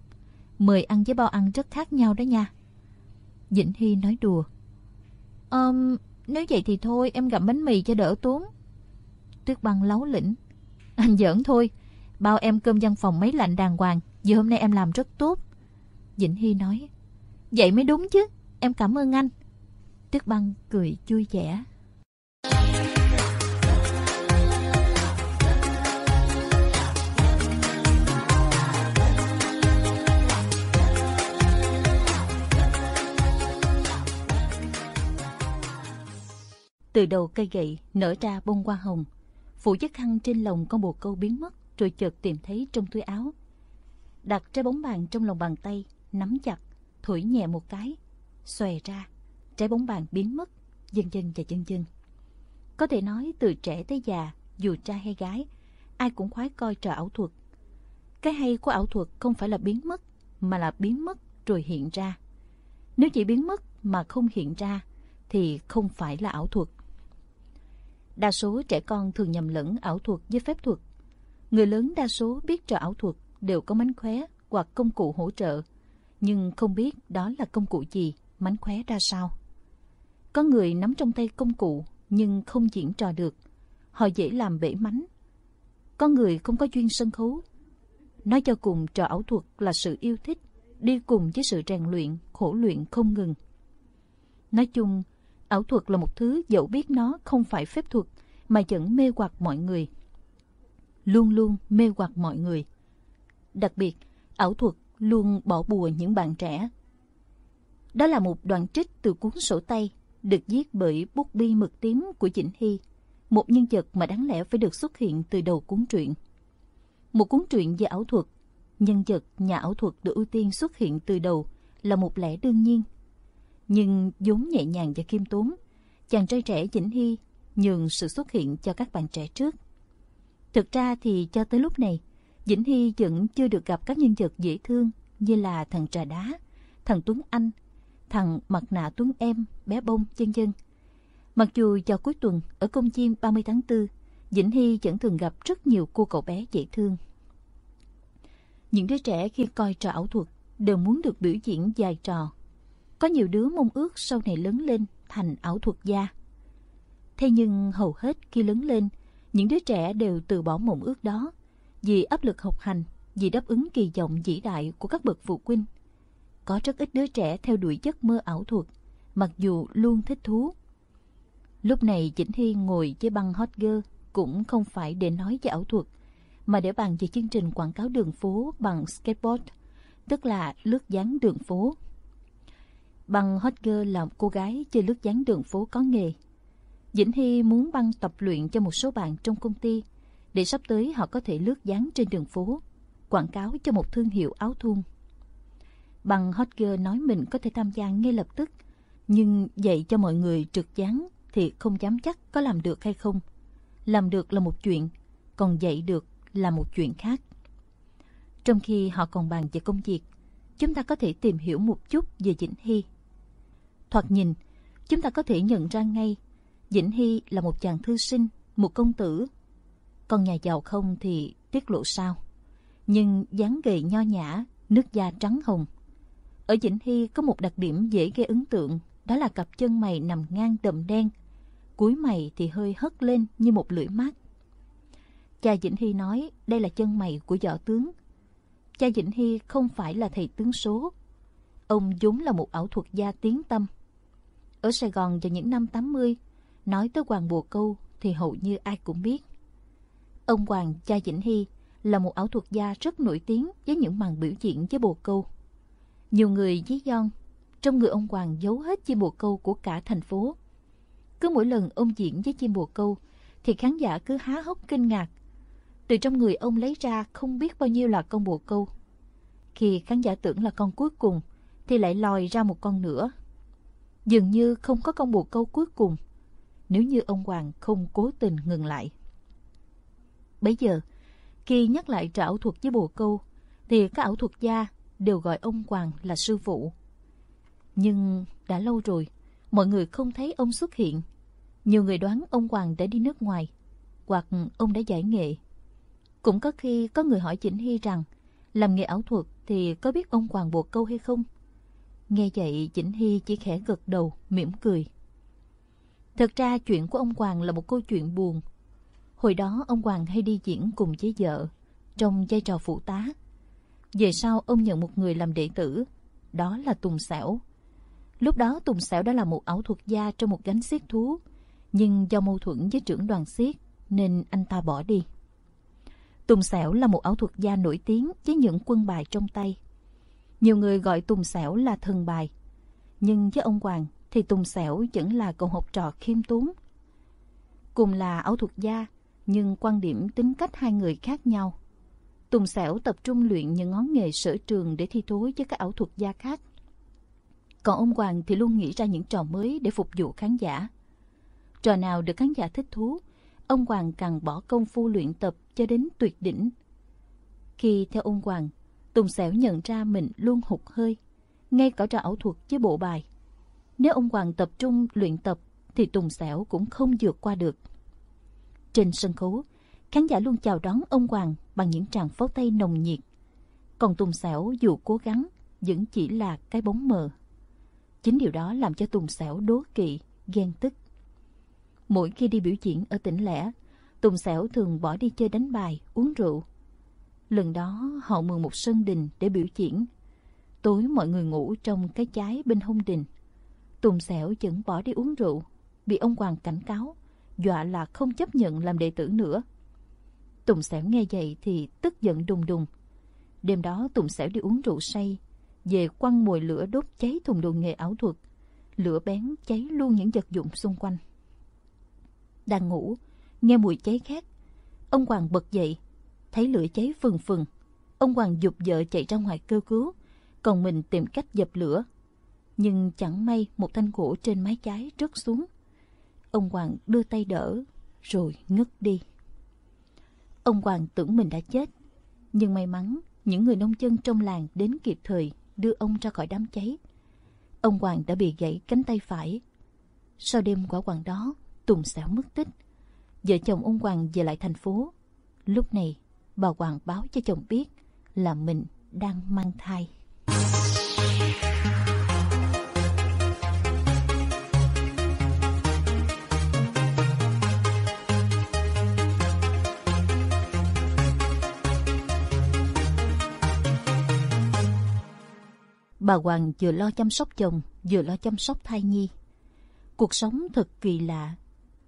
Mời ăn với bao ăn rất khác nhau đó nha. Vĩnh Hy nói đùa. Um, nếu vậy thì thôi em gặm bánh mì cho đỡ tốn. Tuyết băng lấu lĩnh. Anh giỡn thôi. Bao em cơm văn phòng mấy lạnh đàng hoàng. Vì hôm nay em làm rất tốt. Vĩnh Hy nói. Vậy mới đúng chứ. Em cảm ơn anh. Tuyết băng cười vui vẻ. Từ đầu cây gậy nở ra bông hoa hồng, phủ chiếc khăn trên lồng con bồ câu biến mất rồi chợt tìm thấy trong túi áo. Đặt trái bóng bàn trong lòng bàn tay, nắm chặt, thổi nhẹ một cái, xòe ra, trái bóng bàn biến mất, dần dần và dần dần. Có thể nói từ trẻ tới già, dù trai hay gái, ai cũng khoái coi trò ảo thuật. Cái hay của ảo thuật không phải là biến mất, mà là biến mất rồi hiện ra. Nếu chỉ biến mất mà không hiện ra, thì không phải là ảo thuật. Đa số trẻ con thường nhầm lẫn ảo thuật với phép thuật. Người lớn đa số biết trò ảo thuật đều có mánh khóe hoặc công cụ hỗ trợ, nhưng không biết đó là công cụ gì, mánh khóe ra sao. Có người nắm trong tay công cụ nhưng không diễn trò được, họ dễ làm bể mánh. Có người không có duyên sân khấu. Nói cho cùng trò ảo thuật là sự yêu thích, đi cùng với sự rèn luyện, khổ luyện không ngừng. Nói chung, Ảo thuật là một thứ dẫu biết nó không phải phép thuật mà vẫn mê hoặc mọi người. Luôn luôn mê hoặc mọi người. Đặc biệt, ảo thuật luôn bỏ bùa những bạn trẻ. Đó là một đoạn trích từ cuốn sổ tay được viết bởi bút bi mực tím của Chỉnh Hy, một nhân vật mà đáng lẽ phải được xuất hiện từ đầu cuốn truyện. Một cuốn truyện về ảo thuật, nhân vật nhà ảo thuật được ưu tiên xuất hiện từ đầu là một lẽ đương nhiên. Nhưng vốn nhẹ nhàng và khiêm tốn, chàng trai trẻ Vĩnh Hy nhường sự xuất hiện cho các bạn trẻ trước. Thực ra thì cho tới lúc này, Vĩnh Hy vẫn chưa được gặp các nhân vật dễ thương như là thằng Trà Đá, thằng Tuấn Anh, thằng Mặt Nạ Tuấn Em, bé Bông, chân chân. Mặc dù vào cuối tuần ở công chiêm 30 tháng 4, Vĩnh Hy vẫn thường gặp rất nhiều cô cậu bé dễ thương. Những đứa trẻ khi coi trò ảo thuật đều muốn được biểu diễn dài trò. Có nhiều đứa mong ước sau này lớn lên thành ảo thuật gia. Thế nhưng hầu hết khi lớn lên, những đứa trẻ đều từ bỏ mộng ước đó vì áp lực học hành, vì đáp ứng kỳ vọng vĩ đại của các bậc phụ huynh. Có rất ít đứa trẻ theo đuổi giấc mơ ảo thuật, mặc dù luôn thích thú. Lúc này Chỉnh Hy ngồi với băng hot girl cũng không phải để nói về ảo thuật, mà để bàn về chương trình quảng cáo đường phố bằng skateboard, tức là lướt dáng đường phố. Băng hot girl là cô gái chơi lướt dáng đường phố có nghề. Dĩnh Hy muốn băng tập luyện cho một số bạn trong công ty để sắp tới họ có thể lướt dáng trên đường phố, quảng cáo cho một thương hiệu áo thun. Băng hot girl nói mình có thể tham gia ngay lập tức, nhưng dạy cho mọi người trượt dáng thì không dám chắc có làm được hay không. Làm được là một chuyện, còn dạy được là một chuyện khác. Trong khi họ còn bàn về công việc, chúng ta có thể tìm hiểu một chút về Dĩnh Hy. Thoạt nhìn, chúng ta có thể nhận ra ngay Vĩnh Hy là một chàng thư sinh, một công tử con nhà giàu không thì tiết lộ sao. Nhưng dáng gầy nho nhã, nước da trắng hồng. Ở Vĩnh Hy có một đặc điểm dễ gây ấn tượng, đó là cặp chân mày nằm ngang đậm đen. Cuối mày thì hơi hất lên như một lưỡi mát. Cha Vĩnh Hy nói đây là chân mày của võ tướng. Cha Vĩnh Hy không phải là thầy tướng số. Ông vốn là một ảo thuật gia tiếng tâm. Ở Sài Gòn vào những năm 80, nói tới Hoàng Bùa Câu thì hầu như ai cũng biết. Ông Hoàng cha Vĩnh Hy là một ảo thuật gia rất nổi tiếng với những màn biểu diễn với bồ câu. Nhiều người dí don, trong người ông Hoàng giấu hết chim bồ câu của cả thành phố. Cứ mỗi lần ông diễn với chim bồ câu, thì khán giả cứ há hốc kinh ngạc. Từ trong người ông lấy ra không biết bao nhiêu là con bồ câu. Khi khán giả tưởng là con cuối cùng, thì lại lòi ra một con nữa. Dường như không có công buộc câu cuối cùng, nếu như ông Hoàng không cố tình ngừng lại. Bây giờ, khi nhắc lại trò ảo thuật với bồ câu, thì các ảo thuật gia đều gọi ông Hoàng là sư phụ. Nhưng đã lâu rồi, mọi người không thấy ông xuất hiện. Nhiều người đoán ông Hoàng đã đi nước ngoài, hoặc ông đã giải nghệ. Cũng có khi có người hỏi Chỉnh Hy rằng, làm nghề ảo thuật thì có biết ông Hoàng bồ câu hay không? Nghe vậy Chỉnh Hy chỉ khẽ gật đầu, mỉm cười. Thật ra chuyện của ông Hoàng là một câu chuyện buồn Hồi đó ông Hoàng hay đi diễn cùng với vợ, trong vai trò phụ tá. Về sau ông nhận một người làm đệ tử, đó là Tùng Sẻo. Lúc đó Tùng Sẻo đã là một ảo thuật gia trong một gánh xiết thú, nhưng do mâu thuẫn với trưởng đoàn xiết nên anh ta bỏ đi. Tùng Sẻo là một ảo thuật gia nổi tiếng với những quân bài trong tay. Nhiều người gọi Tùng Xẻo là thần bài, nhưng với ông Hoàng thì Tùng Xẻo vẫn là cậu học trò khiêm tốn. Cùng là ảo thuật gia, nhưng quan điểm tính cách hai người khác nhau. Tùng Sẻo tập trung luyện những ngón nghề sở trường để thi thố với các ảo thuật gia khác. Còn ông Hoàng thì luôn nghĩ ra những trò mới để phục vụ khán giả. Trò nào được khán giả thích thú, ông Hoàng càng bỏ công phu luyện tập cho đến tuyệt đỉnh. Khi theo ông Hoàng, Tùng Sẻo nhận ra mình luôn hụt hơi, ngay cả trò ảo thuật với bộ bài. Nếu ông Hoàng tập trung luyện tập thì Tùng Sẻo cũng không vượt qua được. Trên sân khấu, khán giả luôn chào đón ông Hoàng bằng những tràng pháo tay nồng nhiệt. Còn Tùng Sẻo dù cố gắng, vẫn chỉ là cái bóng mờ. Chính điều đó làm cho Tùng Sẻo đố kỵ, ghen tức. Mỗi khi đi biểu diễn ở tỉnh lẻ, Tùng Sẻo thường bỏ đi chơi đánh bài, uống rượu. Lần đó họ mượn một sân đình để biểu diễn. Tối mọi người ngủ trong cái trái bên hông đình. Tùng xẻo vẫn bỏ đi uống rượu, bị ông Hoàng cảnh cáo, dọa là không chấp nhận làm đệ tử nữa. Tùng xẻo nghe vậy thì tức giận đùng đùng. Đêm đó Tùng xẻo đi uống rượu say, về quăng mùi lửa đốt cháy thùng đồ nghề ảo thuật. Lửa bén cháy luôn những vật dụng xung quanh. Đang ngủ, nghe mùi cháy khét. Ông Hoàng bật dậy, thấy lửa cháy phừng phừng. Ông Hoàng dục vợ chạy ra ngoài kêu cứu, còn mình tìm cách dập lửa. Nhưng chẳng may một thanh gỗ trên mái trái rớt xuống. Ông Hoàng đưa tay đỡ, rồi ngất đi. Ông Hoàng tưởng mình đã chết, nhưng may mắn những người nông dân trong làng đến kịp thời đưa ông ra khỏi đám cháy. Ông Hoàng đã bị gãy cánh tay phải. Sau đêm quả hoàng đó, Tùng xẻo mất tích. Vợ chồng ông Hoàng về lại thành phố. Lúc này, bà Hoàng báo cho chồng biết là mình đang mang thai. Bà Hoàng vừa lo chăm sóc chồng, vừa lo chăm sóc thai nhi. Cuộc sống thật kỳ lạ.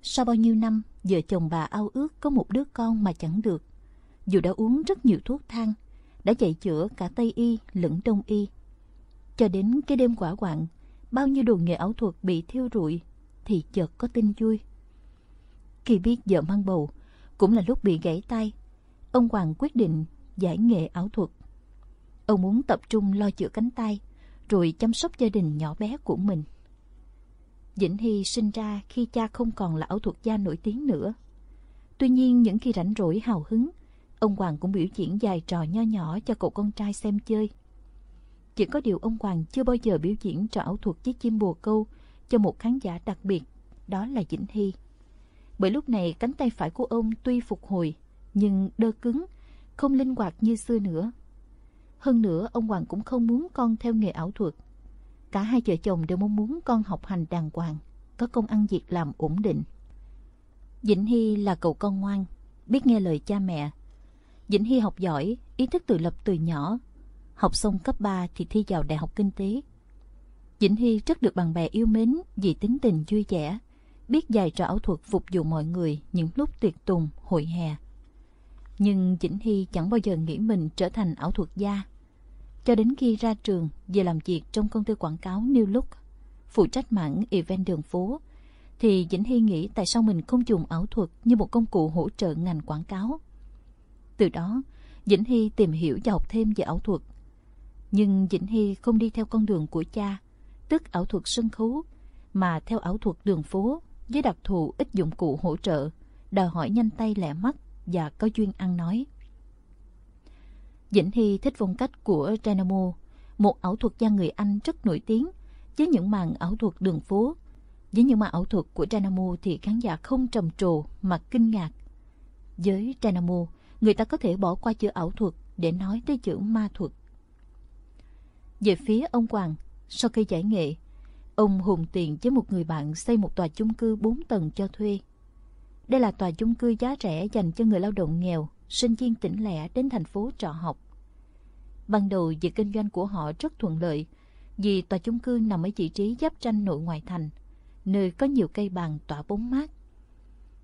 Sau bao nhiêu năm, vợ chồng bà ao ước có một đứa con mà chẳng được. Dù đã uống rất nhiều thuốc thang, đã chạy chữa cả Tây Y lẫn Đông Y. Cho đến cái đêm quả quạng, bao nhiêu đồ nghề ảo thuật bị thiêu rụi, thì chợt có tin vui. Khi biết vợ mang bầu, cũng là lúc bị gãy tay, ông Hoàng quyết định giải nghệ ảo thuật. Ông muốn tập trung lo chữa cánh tay, rồi chăm sóc gia đình nhỏ bé của mình. Vĩnh Hy sinh ra khi cha không còn là ảo thuật gia nổi tiếng nữa. Tuy nhiên những khi rảnh rỗi hào hứng, ông Hoàng cũng biểu diễn dài trò nho nhỏ cho cậu con trai xem chơi. Chỉ có điều ông Hoàng chưa bao giờ biểu diễn trò ảo thuật với chim bồ câu cho một khán giả đặc biệt, đó là Vĩnh Hy. Bởi lúc này cánh tay phải của ông tuy phục hồi, nhưng đơ cứng, không linh hoạt như xưa nữa. Hơn nữa, ông Hoàng cũng không muốn con theo nghề ảo thuật. Cả hai vợ chồng đều mong muốn con học hành đàng hoàng, có công ăn việc làm ổn định. Vĩnh Hy là cậu con ngoan, biết nghe lời cha mẹ. Vĩnh Hy học giỏi, ý thức tự lập từ nhỏ. Học xong cấp 3 thì thi vào Đại học Kinh tế. Vĩnh Hy rất được bạn bè yêu mến vì tính tình vui vẻ, biết dài trò ảo thuật phục vụ mọi người những lúc tuyệt tùng, hội hè. Nhưng Vĩnh Hy chẳng bao giờ nghĩ mình trở thành ảo thuật gia. Cho đến khi ra trường, về làm việc trong công ty quảng cáo New Look, phụ trách mảng event đường phố, thì Vĩnh Hy nghĩ tại sao mình không dùng ảo thuật như một công cụ hỗ trợ ngành quảng cáo. Từ đó, Vĩnh Hy tìm hiểu và học thêm về ảo thuật. Nhưng Vĩnh Hy không đi theo con đường của cha, tức ảo thuật sân khấu, mà theo ảo thuật đường phố với đặc thù ít dụng cụ hỗ trợ, đòi hỏi nhanh tay lẹ mắt và có duyên ăn nói. Vĩnh Hy thích phong cách của Dynamo, một ảo thuật gia người Anh rất nổi tiếng với những màn ảo thuật đường phố. Với những màn ảo thuật của Dynamo thì khán giả không trầm trồ mà kinh ngạc. Với Dynamo, người ta có thể bỏ qua chữ ảo thuật để nói tới chữ ma thuật. Về phía ông Hoàng, sau khi giải nghệ, ông hùng tiền với một người bạn xây một tòa chung cư 4 tầng cho thuê. Đây là tòa chung cư giá rẻ dành cho người lao động nghèo, sinh viên tỉnh lẻ đến thành phố trọ học. Ban đầu việc kinh doanh của họ rất thuận lợi vì tòa chung cư nằm ở vị trí giáp tranh nội ngoại thành, nơi có nhiều cây bàn tỏa bóng mát.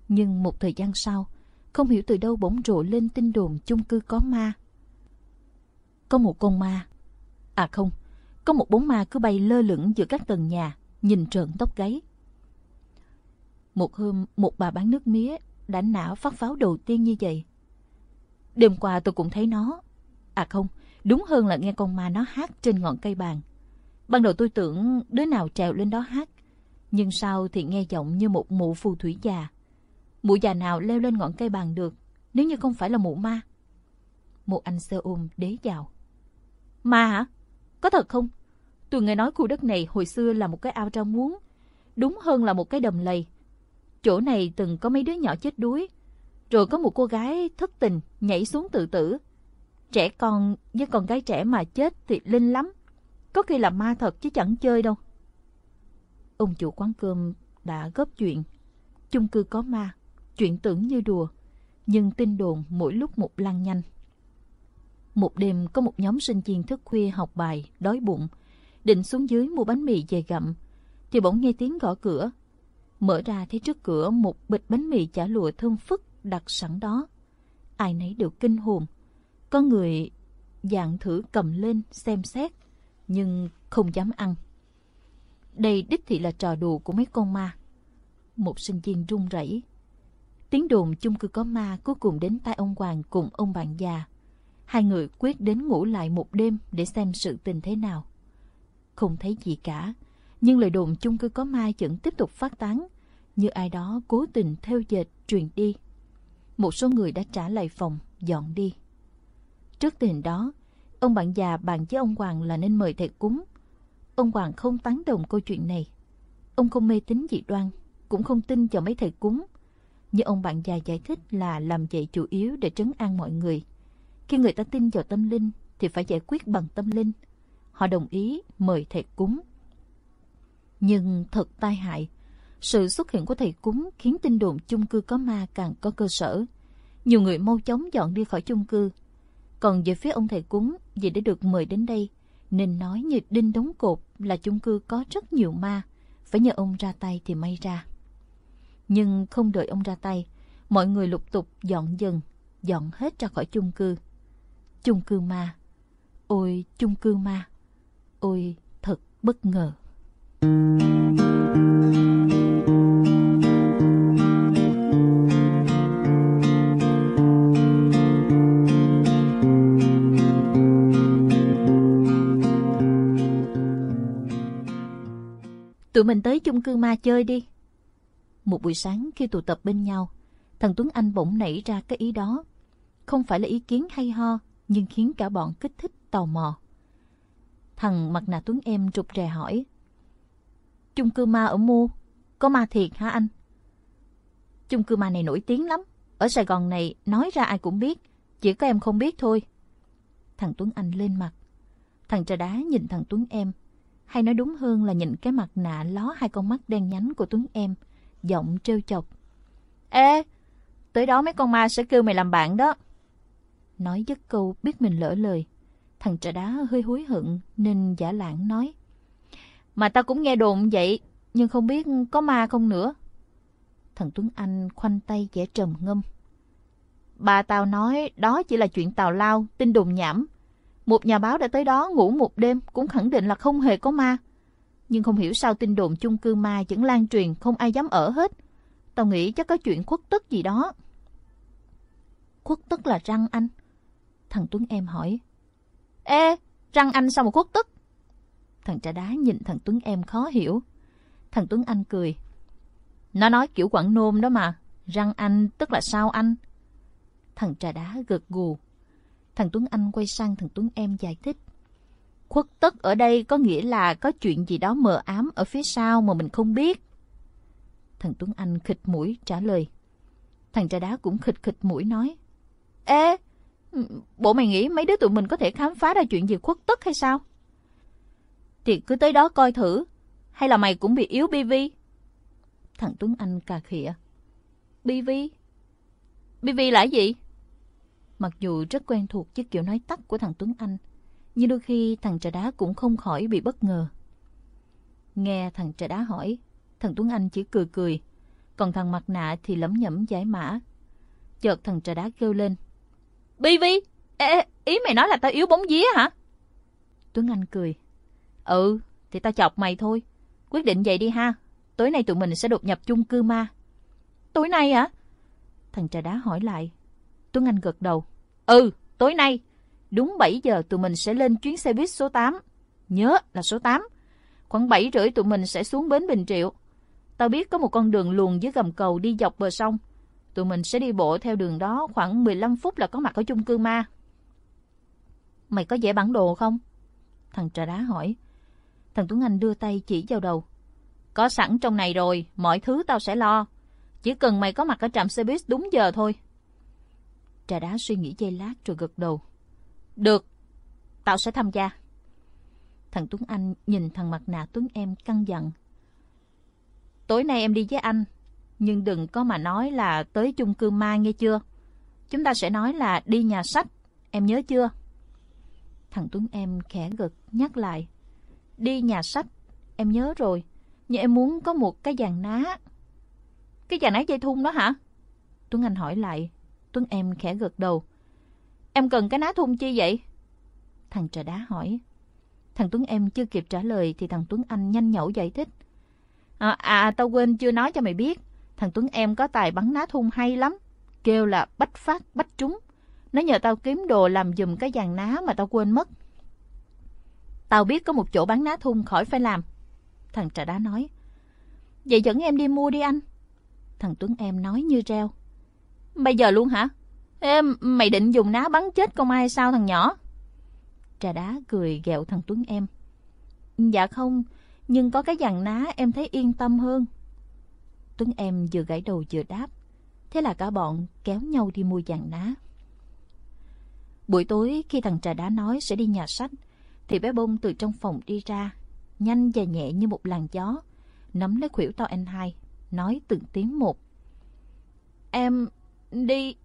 Nhưng một thời gian sau, không hiểu từ đâu bỗng rộ lên tin đồn chung cư có ma. Có một con ma. À không, có một bóng ma cứ bay lơ lửng giữa các tầng nhà, nhìn trợn tóc gáy. Một hôm, một bà bán nước mía đã nã phát pháo đầu tiên như vậy. Đêm qua tôi cũng thấy nó. À không, đúng hơn là nghe con ma nó hát trên ngọn cây bàn. Ban đầu tôi tưởng đứa nào trèo lên đó hát. Nhưng sau thì nghe giọng như một mụ phù thủy già. Mụ già nào leo lên ngọn cây bàn được, nếu như không phải là mụ ma? Một anh sơ ôm đế vào. Ma hả? Có thật không? Tôi nghe nói khu đất này hồi xưa là một cái ao trao muống. Đúng hơn là một cái đầm lầy. Chỗ này từng có mấy đứa nhỏ chết đuối. Rồi có một cô gái thất tình nhảy xuống tự tử. Trẻ con với con gái trẻ mà chết thì linh lắm. Có khi là ma thật chứ chẳng chơi đâu. Ông chủ quán cơm đã góp chuyện. Chung cư có ma. Chuyện tưởng như đùa. Nhưng tin đồn mỗi lúc một lan nhanh. Một đêm có một nhóm sinh viên thức khuya học bài, đói bụng. Định xuống dưới mua bánh mì về gặm thì bỗng nghe tiếng gõ cửa. Mở ra thấy trước cửa một bịch bánh mì chả lụa thơm phức đặt sẵn đó. Ai nấy đều kinh hồn. Có người dạng thử cầm lên xem xét, nhưng không dám ăn. Đây đích thị là trò đùa của mấy con ma. Một sinh viên run rẩy. Tiếng đồn chung cư có ma cuối cùng đến tai ông Hoàng cùng ông bạn già. Hai người quyết đến ngủ lại một đêm để xem sự tình thế nào. Không thấy gì cả, nhưng lời đồn chung cư có ma vẫn tiếp tục phát tán, như ai đó cố tình theo dệt truyền đi. Một số người đã trả lại phòng, dọn đi. Trước tình đó, ông bạn già bàn với ông Hoàng là nên mời thầy cúng. Ông Hoàng không tán đồng câu chuyện này. Ông không mê tín dị đoan, cũng không tin vào mấy thầy cúng. Như ông bạn già giải thích là làm vậy chủ yếu để trấn an mọi người. Khi người ta tin vào tâm linh thì phải giải quyết bằng tâm linh. Họ đồng ý mời thầy cúng. Nhưng thật tai hại, sự xuất hiện của thầy cúng khiến tin đồn chung cư có ma càng có cơ sở. Nhiều người mau chóng dọn đi khỏi chung cư. Còn về phía ông thầy cúng, vì để được mời đến đây, nên nói như đinh đóng cột là chung cư có rất nhiều ma, phải nhờ ông ra tay thì may ra. Nhưng không đợi ông ra tay, mọi người lục tục dọn dần, dọn hết ra khỏi chung cư. Chung cư ma. Ôi, chung cư ma. Ôi, thật bất ngờ. Tụi mình tới chung cư ma chơi đi. Một buổi sáng khi tụ tập bên nhau, thằng Tuấn Anh bỗng nảy ra cái ý đó. Không phải là ý kiến hay ho, nhưng khiến cả bọn kích thích tò mò. Thằng mặt nạ Tuấn em rụt rè hỏi. Chung cư ma ở Mu, có ma thiệt hả anh? Chung cư ma này nổi tiếng lắm. Ở Sài Gòn này nói ra ai cũng biết, chỉ có em không biết thôi. Thằng Tuấn Anh lên mặt. Thằng trà đá nhìn thằng Tuấn em. Hay nói đúng hơn là nhìn cái mặt nạ ló hai con mắt đen nhánh của Tuấn em, giọng trêu chọc. Ê, tới đó mấy con ma sẽ kêu mày làm bạn đó. Nói dứt câu biết mình lỡ lời. Thằng trà đá hơi hối hận nên giả lãng nói. Mà tao cũng nghe đồn vậy, nhưng không biết có ma không nữa. Thằng Tuấn Anh khoanh tay vẻ trầm ngâm. Bà tao nói đó chỉ là chuyện tào lao, tin đồn nhảm. Một nhà báo đã tới đó ngủ một đêm cũng khẳng định là không hề có ma. Nhưng không hiểu sao tin đồn chung cư ma vẫn lan truyền không ai dám ở hết. Tao nghĩ chắc có chuyện khuất tức gì đó. Khuất tức là răng anh. Thằng Tuấn em hỏi. Ê, răng anh sao mà khuất tức? Thằng trà đá nhìn thằng Tuấn em khó hiểu. Thằng Tuấn Anh cười. Nó nói kiểu quảng nôm đó mà. Răng anh tức là sao anh? Thằng trà đá gật gù. Thằng Tuấn Anh quay sang thằng Tuấn em giải thích. Khuất tức ở đây có nghĩa là có chuyện gì đó mờ ám ở phía sau mà mình không biết. Thằng Tuấn Anh khịt mũi trả lời. Thằng trà đá cũng khịt khịt mũi nói. Ê, bộ mày nghĩ mấy đứa tụi mình có thể khám phá ra chuyện gì khuất tức hay sao? Thì cứ tới đó coi thử. Hay là mày cũng bị yếu BV? Thằng Tuấn Anh cà khịa. BV? BV là gì? Mặc dù rất quen thuộc với kiểu nói tắt của thằng Tuấn Anh, nhưng đôi khi thằng trà đá cũng không khỏi bị bất ngờ. Nghe thằng trà đá hỏi, thằng Tuấn Anh chỉ cười cười, còn thằng mặt nạ thì lẩm nhẩm giải mã. Chợt thằng trà đá kêu lên. Bi Vi, ê, ý mày nói là tao yếu bóng vía hả? Tuấn Anh cười. Ừ, thì tao chọc mày thôi. Quyết định vậy đi ha. Tối nay tụi mình sẽ đột nhập chung cư ma. Tối nay hả? Thằng trà đá hỏi lại. Tuấn Anh gật đầu. Ừ, tối nay. Đúng 7 giờ tụi mình sẽ lên chuyến xe buýt số 8. Nhớ là số 8. Khoảng 7 rưỡi tụi mình sẽ xuống bến Bình Triệu. Tao biết có một con đường luồn dưới gầm cầu đi dọc bờ sông. Tụi mình sẽ đi bộ theo đường đó khoảng 15 phút là có mặt ở chung cư ma. Mày có vẽ bản đồ không? Thằng trà đá hỏi. Thằng Tuấn Anh đưa tay chỉ vào đầu. Có sẵn trong này rồi, mọi thứ tao sẽ lo. Chỉ cần mày có mặt ở trạm xe buýt đúng giờ thôi. Trà đá suy nghĩ giây lát rồi gật đầu. Được, tao sẽ tham gia. Thằng Tuấn Anh nhìn thằng mặt nạ Tuấn em căng dặn. Tối nay em đi với anh, nhưng đừng có mà nói là tới chung cư mai nghe chưa? Chúng ta sẽ nói là đi nhà sách, em nhớ chưa? Thằng Tuấn em khẽ gật nhắc lại. Đi nhà sách, em nhớ rồi. Nhưng em muốn có một cái giàn ná. Cái giàn ná dây thun đó hả? Tuấn Anh hỏi lại. Tuấn em khẽ gật đầu. Em cần cái ná thun chi vậy? Thằng trà đá hỏi. Thằng Tuấn em chưa kịp trả lời thì thằng Tuấn Anh nhanh nhẩu giải thích. À, à tao quên chưa nói cho mày biết. Thằng Tuấn em có tài bắn ná thun hay lắm. Kêu là bách phát bách trúng. Nó nhờ tao kiếm đồ làm dùm cái dàn ná mà tao quên mất. Tao biết có một chỗ bán ná thun khỏi phải làm. Thằng trà đá nói. Vậy dẫn em đi mua đi anh. Thằng Tuấn em nói như reo. Bây giờ luôn hả? Em, mày định dùng ná bắn chết con ai sao thằng nhỏ? Trà đá cười ghẹo thằng Tuấn em. Dạ không, nhưng có cái dàn ná em thấy yên tâm hơn. Tuấn em vừa gãy đầu vừa đáp. Thế là cả bọn kéo nhau đi mua dàn ná. Buổi tối khi thằng trà đá nói sẽ đi nhà sách, thì bé bông từ trong phòng đi ra, nhanh và nhẹ như một làn gió, nắm lấy khuỷu to anh hai, nói từng tiếng một. Em đi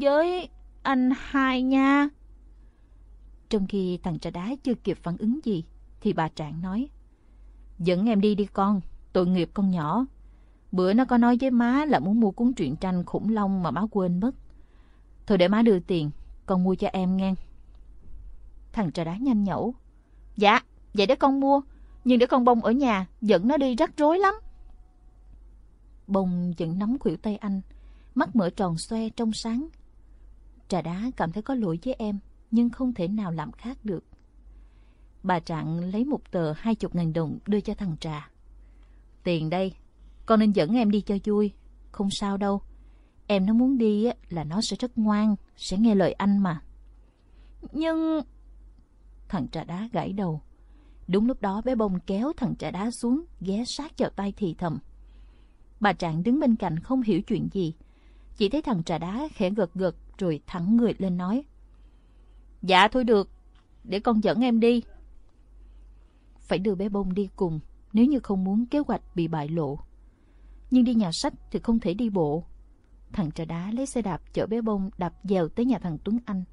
với anh hai nha. Trong khi thằng trà đá chưa kịp phản ứng gì, thì bà Trạng nói. Dẫn em đi đi con, tội nghiệp con nhỏ. Bữa nó có nói với má là muốn mua cuốn truyện tranh khủng long mà má quên mất. Thôi để má đưa tiền, con mua cho em nghe. Thằng trà đá nhanh nhẩu. Dạ, vậy để con mua. Nhưng để con bông ở nhà, dẫn nó đi rắc rối lắm. Bông vẫn nắm khuỷu tay anh, mắt mở tròn xoe trong sáng. Trà đá cảm thấy có lỗi với em, nhưng không thể nào làm khác được. Bà Trạng lấy một tờ hai chục ngàn đồng đưa cho thằng Trà. Tiền đây, con nên dẫn em đi cho vui. Không sao đâu. Em nó muốn đi là nó sẽ rất ngoan, sẽ nghe lời anh mà. Nhưng... Thằng trà đá gãy đầu. Đúng lúc đó bé bông kéo thằng trà đá xuống, ghé sát vào tay thì thầm. Bà Trạng đứng bên cạnh không hiểu chuyện gì. Chỉ thấy thằng trà đá khẽ gật gật rồi thẳng người lên nói. Dạ thôi được, để con dẫn em đi. Phải đưa bé bông đi cùng nếu như không muốn kế hoạch bị bại lộ. Nhưng đi nhà sách thì không thể đi bộ. Thằng trà đá lấy xe đạp chở bé bông đạp dèo tới nhà thằng Tuấn Anh.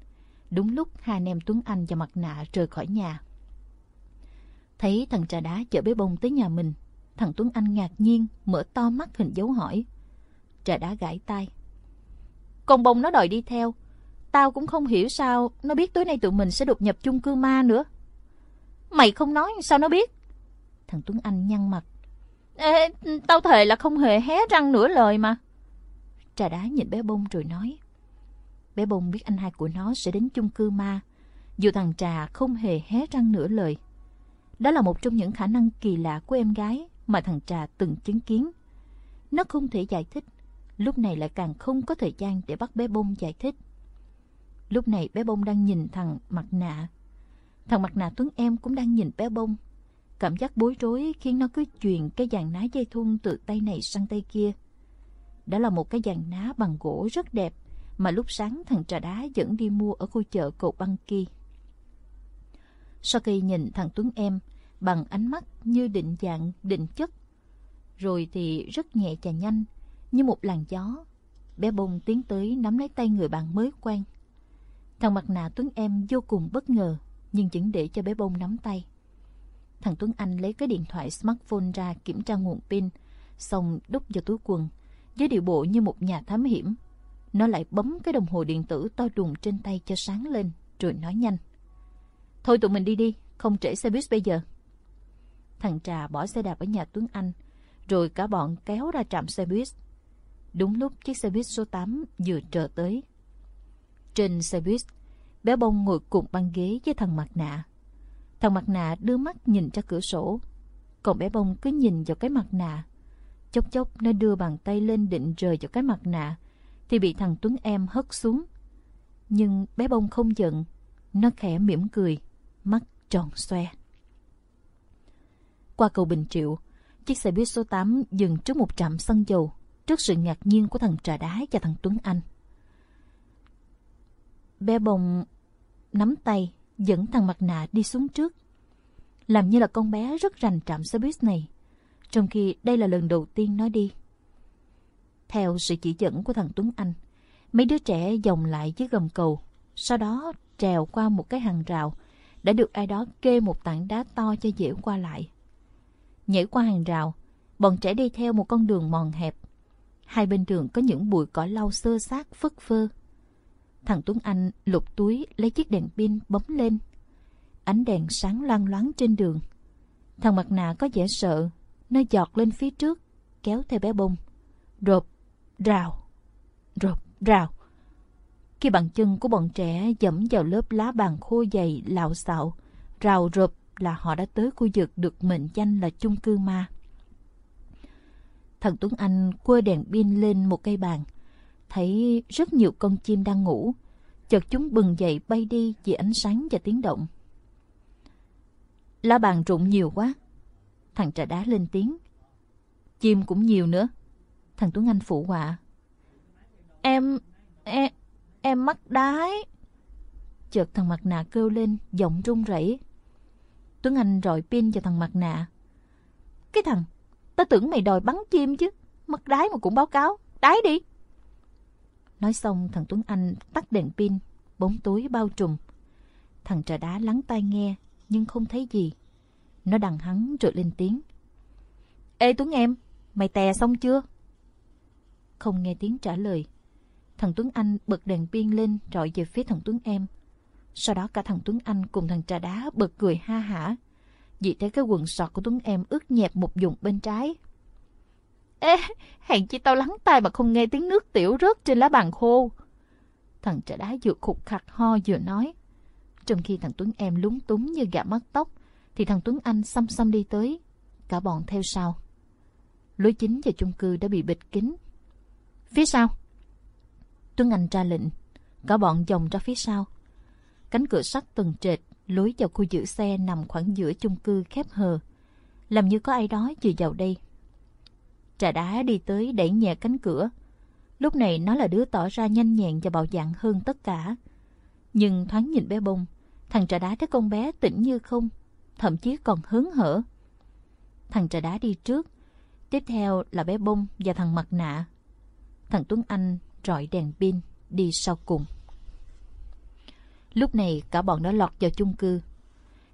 Đúng lúc hai anh em Tuấn Anh và mặt nạ rời khỏi nhà. Thấy thằng trà đá chở bé bông tới nhà mình, thằng Tuấn Anh ngạc nhiên mở to mắt hình dấu hỏi. Trà đá gãi tay còn bông nó đòi đi theo. Tao cũng không hiểu sao nó biết tối nay tụi mình sẽ đột nhập chung cư ma nữa. Mày không nói sao nó biết? Thằng Tuấn Anh nhăn mặt. Ê, tao thề là không hề hé răng nửa lời mà. Trà đá nhìn bé bông rồi nói. Bé bông biết anh hai của nó sẽ đến chung cư ma. Dù thằng Trà không hề hé răng nửa lời. Đó là một trong những khả năng kỳ lạ của em gái mà thằng Trà từng chứng kiến. Nó không thể giải thích. Lúc này lại càng không có thời gian để bắt bé bông giải thích. Lúc này bé bông đang nhìn thằng mặt nạ. Thằng mặt nạ Tuấn em cũng đang nhìn bé bông. Cảm giác bối rối khiến nó cứ truyền cái dàn ná dây thun từ tay này sang tay kia. Đó là một cái dàn ná bằng gỗ rất đẹp mà lúc sáng thằng trà đá dẫn đi mua ở khu chợ cầu băng kia. Sau khi nhìn thằng Tuấn em bằng ánh mắt như định dạng, định chất, rồi thì rất nhẹ và nhanh, như một làn gió. Bé bông tiến tới nắm lấy tay người bạn mới quen. Thằng mặt nạ Tuấn em vô cùng bất ngờ, nhưng vẫn để cho bé bông nắm tay. Thằng Tuấn Anh lấy cái điện thoại smartphone ra kiểm tra nguồn pin, xong đút vào túi quần, với điệu bộ như một nhà thám hiểm. Nó lại bấm cái đồng hồ điện tử to đùng trên tay cho sáng lên, rồi nói nhanh. Thôi tụi mình đi đi, không trễ xe buýt bây giờ. Thằng Trà bỏ xe đạp ở nhà Tuấn Anh, rồi cả bọn kéo ra trạm xe buýt. Đúng lúc chiếc xe buýt số 8 vừa trở tới. Trên xe buýt, bé bông ngồi cùng băng ghế với thằng mặt nạ. Thằng mặt nạ đưa mắt nhìn ra cửa sổ, còn bé bông cứ nhìn vào cái mặt nạ. Chốc chốc nó đưa bàn tay lên định rời vào cái mặt nạ, thì bị thằng Tuấn em hất xuống. Nhưng bé bông không giận, nó khẽ mỉm cười, mắt tròn xoe. Qua cầu Bình Triệu, chiếc xe buýt số 8 dừng trước một trạm xăng dầu, trước sự ngạc nhiên của thằng Trà Đá và thằng Tuấn Anh. Bé bồng nắm tay, dẫn thằng mặt nạ đi xuống trước. Làm như là con bé rất rành trạm xe buýt này, trong khi đây là lần đầu tiên nó đi. Theo sự chỉ dẫn của thằng Tuấn Anh, mấy đứa trẻ dòng lại dưới gầm cầu, sau đó trèo qua một cái hàng rào, đã được ai đó kê một tảng đá to cho dễ qua lại. Nhảy qua hàng rào, bọn trẻ đi theo một con đường mòn hẹp. Hai bên đường có những bụi cỏ lau sơ sát phất phơ. Thằng Tuấn Anh lục túi lấy chiếc đèn pin bấm lên. Ánh đèn sáng loang loáng trên đường. Thằng mặt nạ có vẻ sợ, nó giọt lên phía trước, kéo theo bé bông. Rộp, rào, rộp, rào. Khi bàn chân của bọn trẻ dẫm vào lớp lá bàn khô dày lạo xạo, rào rộp là họ đã tới khu vực được mệnh danh là chung cư ma. Thằng Tuấn Anh quơ đèn pin lên một cây bàn, thấy rất nhiều con chim đang ngủ. Chợt chúng bừng dậy bay đi vì ánh sáng và tiếng động. Lá bàn rụng nhiều quá. Thằng trà đá lên tiếng. Chim cũng nhiều nữa. Thằng Tuấn Anh phụ họa. Em, e, em, em mắc đái. Chợt thằng mặt nạ kêu lên, giọng run rẩy. Tuấn Anh rọi pin cho thằng mặt nạ. Cái thằng, tao tưởng mày đòi bắn chim chứ. Mất đái mà cũng báo cáo. Đái đi. Nói xong thằng Tuấn Anh tắt đèn pin, bóng tối bao trùm. Thằng trà đá lắng tai nghe, nhưng không thấy gì. Nó đằng hắn rồi lên tiếng. Ê Tuấn em, mày tè xong chưa? Không nghe tiếng trả lời. Thằng Tuấn Anh bật đèn pin lên rọi về phía thằng Tuấn em. Sau đó cả thằng Tuấn Anh cùng thằng trà đá bật cười ha hả. Vì thấy cái quần sọt của Tuấn em ướt nhẹp một vùng bên trái. Ê, hèn chi tao lắng tai mà không nghe tiếng nước tiểu rớt trên lá bàn khô. Thằng trẻ đá vừa khục khặt ho vừa nói. Trong khi thằng Tuấn em lúng túng như gà mắt tóc, thì thằng Tuấn Anh xăm xăm đi tới. Cả bọn theo sau. Lối chính và chung cư đã bị bịt kín. Phía sau. Tuấn Anh ra lệnh. Cả bọn dòng ra phía sau. Cánh cửa sắt từng trệt, lối vào khu giữ xe nằm khoảng giữa chung cư khép hờ. Làm như có ai đó vừa vào đây. Trà đá đi tới đẩy nhẹ cánh cửa. Lúc này nó là đứa tỏ ra nhanh nhẹn và bạo dạn hơn tất cả. Nhưng thoáng nhìn bé bông, thằng trà đá thấy con bé tỉnh như không, thậm chí còn hớn hở. Thằng trà đá đi trước, tiếp theo là bé bông và thằng mặt nạ. Thằng Tuấn Anh rọi đèn pin đi sau cùng. Lúc này cả bọn đã lọt vào chung cư.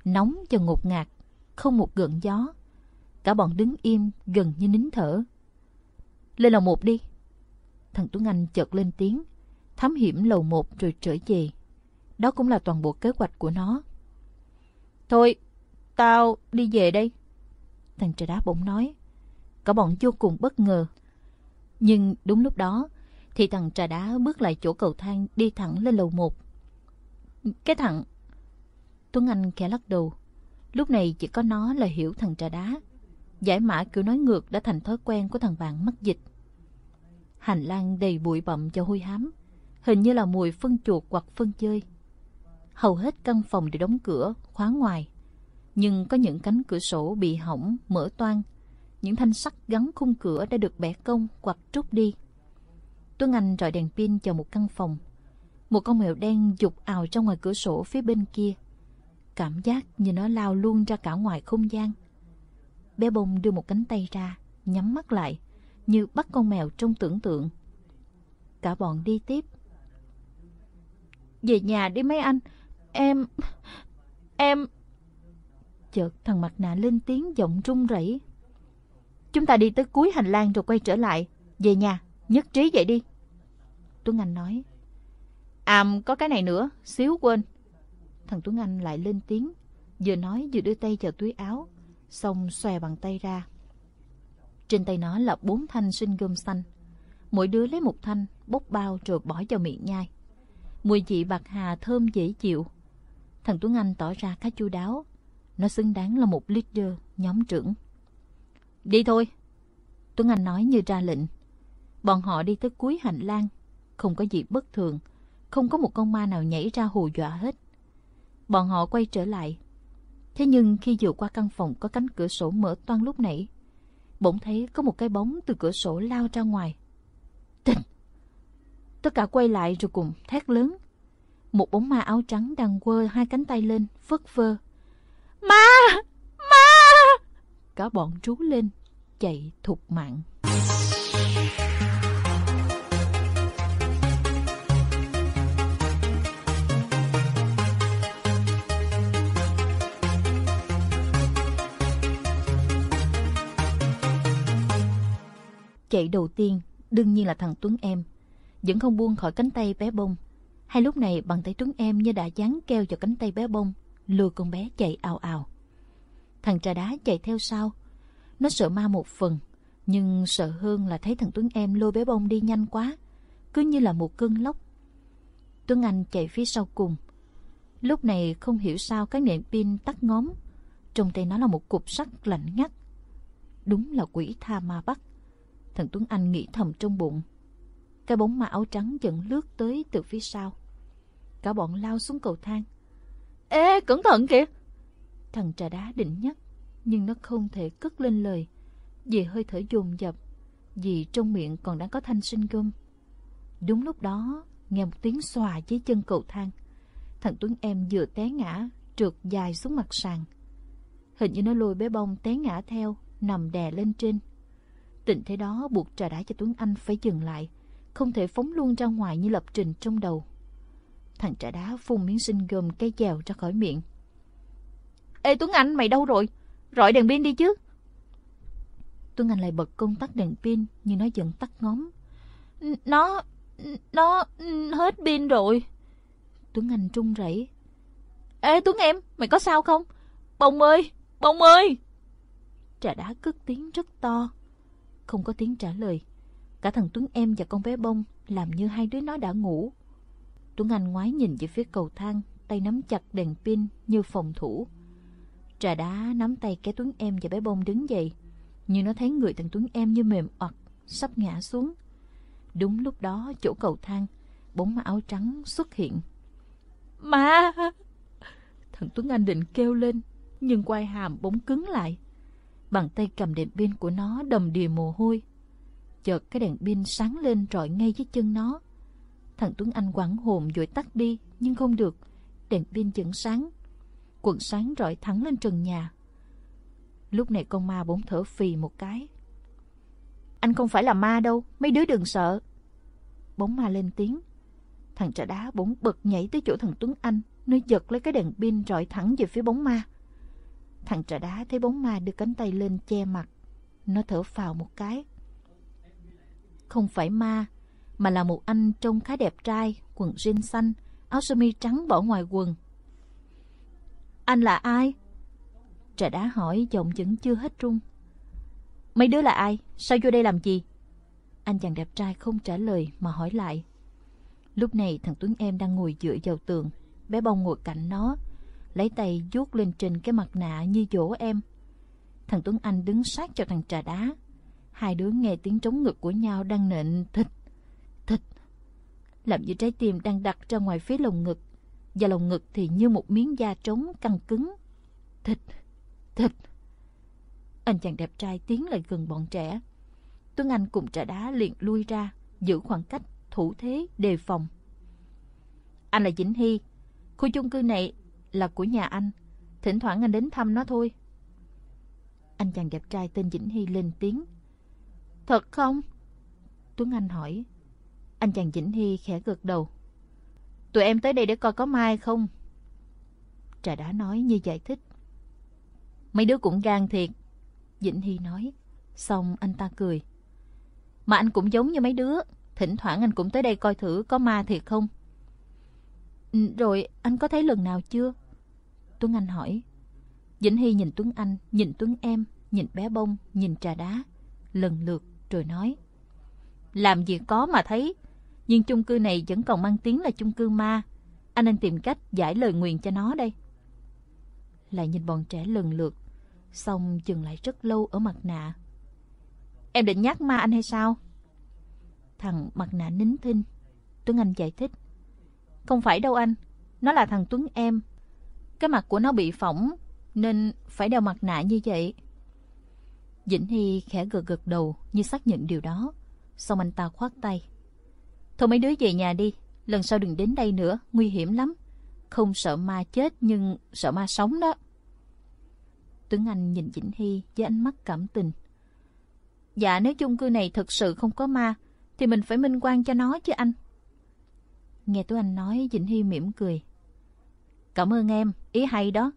Nóng và ngột ngạt, không một gợn gió. Cả bọn đứng im gần như nín thở. Lên lầu một đi. Thằng Tuấn Anh chợt lên tiếng, thám hiểm lầu một rồi trở về. Đó cũng là toàn bộ kế hoạch của nó. Thôi, tao đi về đây. Thằng trời đá bỗng nói. Cả bọn vô cùng bất ngờ. Nhưng đúng lúc đó, thì thằng trà đá bước lại chỗ cầu thang đi thẳng lên lầu một. Cái thằng... Tuấn Anh khẽ lắc đầu. Lúc này chỉ có nó là hiểu thằng trà đá. Giải mã kiểu nói ngược đã thành thói quen của thằng bạn mắc dịch. Hành lang đầy bụi bậm cho hôi hám. Hình như là mùi phân chuột hoặc phân chơi. Hầu hết căn phòng đều đóng cửa, khóa ngoài. Nhưng có những cánh cửa sổ bị hỏng, mở toang. Những thanh sắt gắn khung cửa đã được bẻ cong hoặc trút đi. Tuấn Anh rọi đèn pin vào một căn phòng. Một con mèo đen dục ào trong ngoài cửa sổ phía bên kia. Cảm giác như nó lao luôn ra cả ngoài không gian. Bé bông đưa một cánh tay ra, nhắm mắt lại, như bắt con mèo trong tưởng tượng. Cả bọn đi tiếp. Về nhà đi mấy anh, em... em... Chợt thằng mặt nạ lên tiếng giọng run rẩy. Chúng ta đi tới cuối hành lang rồi quay trở lại. Về nhà, nhất trí vậy đi. Tuấn Anh nói. À, có cái này nữa, xíu quên. Thằng Tuấn Anh lại lên tiếng, vừa nói vừa đưa tay vào túi áo, xong xòe bằng tay ra. Trên tay nó là bốn thanh sinh gươm xanh. Mỗi đứa lấy một thanh, bốc bao rồi bỏ vào miệng nhai. Mùi vị bạc hà thơm dễ chịu. Thằng Tuấn Anh tỏ ra khá chu đáo. Nó xứng đáng là một leader, nhóm trưởng. Đi thôi. Tuấn Anh nói như ra lệnh. Bọn họ đi tới cuối hành lang. Không có gì bất thường. Không có một con ma nào nhảy ra hù dọa hết. Bọn họ quay trở lại. Thế nhưng khi vừa qua căn phòng có cánh cửa sổ mở toang lúc nãy, bỗng thấy có một cái bóng từ cửa sổ lao ra ngoài. Tình! Tất cả quay lại rồi cùng thét lớn. Một bóng ma áo trắng đang quơ hai cánh tay lên, phất phơ. Ma! Ma! Cả bọn trú lên, chạy thục mạng. Chạy đầu tiên đương nhiên là thằng Tuấn em. Vẫn không buông khỏi cánh tay bé bông. Hai lúc này bàn tay Tuấn em như đã dán keo vào cánh tay bé bông, lùi con bé chạy ào ào. Thằng trà đá chạy theo sau. Nó sợ ma một phần, nhưng sợ hơn là thấy thằng Tuấn em lôi bé bông đi nhanh quá, cứ như là một cơn lốc. Tuấn Anh chạy phía sau cùng. Lúc này không hiểu sao cái nệm pin tắt ngóm. Trong tay nó là một cục sắt lạnh ngắt. Đúng là quỷ tha ma bắt. Thằng Tuấn Anh nghĩ thầm trong bụng. Cái bóng ma áo trắng dần lướt tới từ phía sau. Cả bọn lao xuống cầu thang. Ê, cẩn thận kìa! Thằng trà đá định nhắc, nhưng nó không thể cất lên lời. Vì hơi thở dồn dập, vì trong miệng còn đang có thanh sinh gum. Đúng lúc đó, nghe một tiếng xòa dưới chân cầu thang. Thằng Tuấn em vừa té ngã, trượt dài xuống mặt sàn. Hình như nó lôi bé bông té ngã theo, nằm đè lên trên. Tình thế đó buộc trà đá cho Tuấn Anh phải dừng lại, không thể phóng luôn ra ngoài như lập trình trong đầu. Thằng trà đá phun miếng sinh gồm cây dèo ra khỏi miệng. Ê Tuấn Anh, mày đâu rồi? Rọi đèn pin đi chứ. Tuấn Anh lại bật công tắc đèn pin, nhưng nó vẫn tắt ngóm. Nó... nó... hết pin rồi. Tuấn Anh trung rẩy. Ê Tuấn em, mày có sao không? Bông ơi, bông ơi! Trà đá cất tiếng rất to. Không có tiếng trả lời. Cả thằng Tuấn em và con bé bông làm như hai đứa nó đã ngủ. Tuấn Anh ngoái nhìn về phía cầu thang, tay nắm chặt đèn pin như phòng thủ. Trà đá nắm tay cái Tuấn em và bé bông đứng dậy. Nhưng nó thấy người thằng Tuấn em như mềm oặt, sắp ngã xuống. Đúng lúc đó chỗ cầu thang, bóng ma áo trắng xuất hiện. Ma! Thằng Tuấn Anh định kêu lên, nhưng quai hàm bỗng cứng lại. Bàn tay cầm đèn pin của nó đầm đìa mồ hôi. Chợt cái đèn pin sáng lên rọi ngay dưới chân nó. Thằng Tuấn Anh quảng hồn rồi tắt đi, nhưng không được. Đèn pin vẫn sáng. Quần sáng rọi thẳng lên trần nhà. Lúc này con ma bỗng thở phì một cái. Anh không phải là ma đâu, mấy đứa đừng sợ. Bóng ma lên tiếng. Thằng trà đá bỗng bật nhảy tới chỗ thằng Tuấn Anh, nó giật lấy cái đèn pin rọi thẳng về phía bóng ma. Thằng trà đá thấy bóng ma đưa cánh tay lên che mặt. Nó thở phào một cái. Không phải ma, mà là một anh trông khá đẹp trai, quần jean xanh, áo sơ mi trắng bỏ ngoài quần. Anh là ai? Trà đá hỏi giọng vẫn chưa hết run. Mấy đứa là ai? Sao vô đây làm gì? Anh chàng đẹp trai không trả lời mà hỏi lại. Lúc này thằng Tuấn em đang ngồi dựa vào tường, bé bông ngồi cạnh nó, lấy tay vuốt lên trên cái mặt nạ như dỗ em. Thằng Tuấn Anh đứng sát cho thằng trà đá. Hai đứa nghe tiếng trống ngực của nhau đang nện thịt, thịt. Làm như trái tim đang đặt ra ngoài phía lồng ngực. Và lồng ngực thì như một miếng da trống căng cứng. Thịt, thịt. Anh chàng đẹp trai tiến lại gần bọn trẻ. Tuấn Anh cùng trà đá liền lui ra, giữ khoảng cách, thủ thế, đề phòng. Anh là Vĩnh Hy. Khu chung cư này là của nhà anh. Thỉnh thoảng anh đến thăm nó thôi. Anh chàng đẹp trai tên Vĩnh Hy lên tiếng. Thật không? Tuấn Anh hỏi. Anh chàng Vĩnh Hy khẽ gật đầu. Tụi em tới đây để coi có mai không? Trà đã nói như giải thích. Mấy đứa cũng gan thiệt. Vĩnh Hy nói. Xong anh ta cười. Mà anh cũng giống như mấy đứa. Thỉnh thoảng anh cũng tới đây coi thử có ma thiệt không? Ừ, rồi anh có thấy lần nào chưa? Tuấn Anh hỏi. Vĩnh Hy nhìn Tuấn Anh, nhìn Tuấn em, nhìn bé bông, nhìn trà đá. Lần lượt rồi nói. Làm gì có mà thấy. Nhưng chung cư này vẫn còn mang tiếng là chung cư ma. Anh nên tìm cách giải lời nguyền cho nó đây. Lại nhìn bọn trẻ lần lượt. Xong dừng lại rất lâu ở mặt nạ. Em định nhắc ma anh hay sao? Thằng mặt nạ nín thinh. Tuấn Anh giải thích. Không phải đâu anh. Nó là thằng Tuấn em. Cái mặt của nó bị phỏng, nên phải đeo mặt nạ như vậy. Dĩnh Hy khẽ gật gật đầu như xác nhận điều đó. Xong anh ta khoát tay. Thôi mấy đứa về nhà đi. Lần sau đừng đến đây nữa. Nguy hiểm lắm. Không sợ ma chết, nhưng sợ ma sống đó. Tuấn Anh nhìn Vĩnh Hy với ánh mắt cảm tình. Dạ nếu chung cư này thật sự không có ma, thì mình phải minh quan cho nó chứ anh. Nghe Tuấn Anh nói Vĩnh Hy mỉm cười. Cảm ơn em, ý hay đó.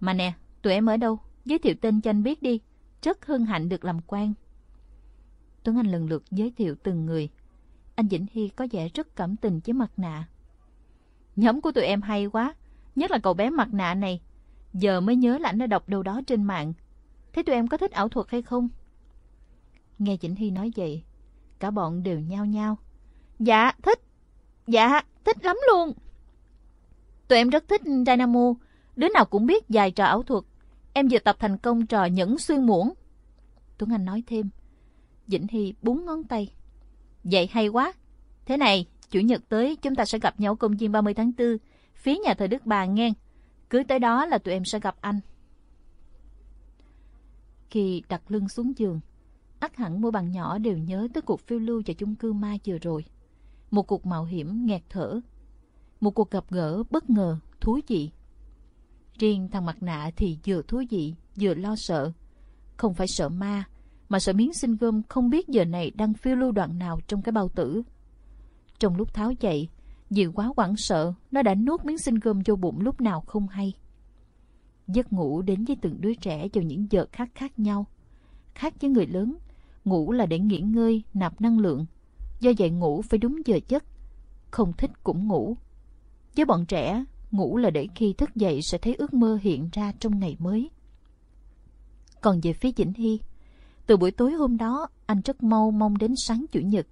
Mà nè, tụi em ở đâu? Giới thiệu tên cho anh biết đi. Rất hân hạnh được làm quen. Tuấn Anh lần lượt giới thiệu từng người. Anh Vĩnh Hy có vẻ rất cảm tình với mặt nạ. Nhóm của tụi em hay quá, nhất là cậu bé mặt nạ này. Giờ mới nhớ là anh đã đọc đâu đó trên mạng. Thế tụi em có thích ảo thuật hay không? Nghe Vĩnh Hy nói vậy, cả bọn đều nhao nhao. Dạ, thích. Dạ, thích lắm luôn. Tụi em rất thích Dynamo, đứa nào cũng biết dài trò ảo thuật. Em vừa tập thành công trò nhẫn xuyên muỗng. Tuấn Anh nói thêm. Vĩnh Hy búng ngón tay. Vậy hay quá. Thế này, Chủ nhật tới chúng ta sẽ gặp nhau công viên 30 tháng 4, phía nhà thờ Đức Bà nghe. Cứ tới đó là tụi em sẽ gặp anh. Khi đặt lưng xuống giường, ắt hẳn mua bằng nhỏ đều nhớ tới cuộc phiêu lưu vào chung cư Mai vừa rồi. Một cuộc mạo hiểm nghẹt thở. Một cuộc gặp gỡ bất ngờ, thú vị. Riêng thằng mặt nạ thì vừa thú vị, vừa lo sợ. Không phải sợ ma, mà sợ miếng sinh gom không biết giờ này đang phiêu lưu đoạn nào trong cái bao tử. Trong lúc tháo chạy, vì quá hoảng sợ, nó đã nuốt miếng sinh gom vô bụng lúc nào không hay. Giấc ngủ đến với từng đứa trẻ vào những giờ khác khác nhau. Khác với người lớn, ngủ là để nghỉ ngơi, nạp năng lượng. Do vậy ngủ phải đúng giờ giấc. Không thích cũng ngủ. Với bọn trẻ, ngủ là để khi thức dậy sẽ thấy ước mơ hiện ra trong ngày mới. Còn về phía Vĩnh Hy, từ buổi tối hôm đó, anh rất mau mong đến sáng Chủ nhật.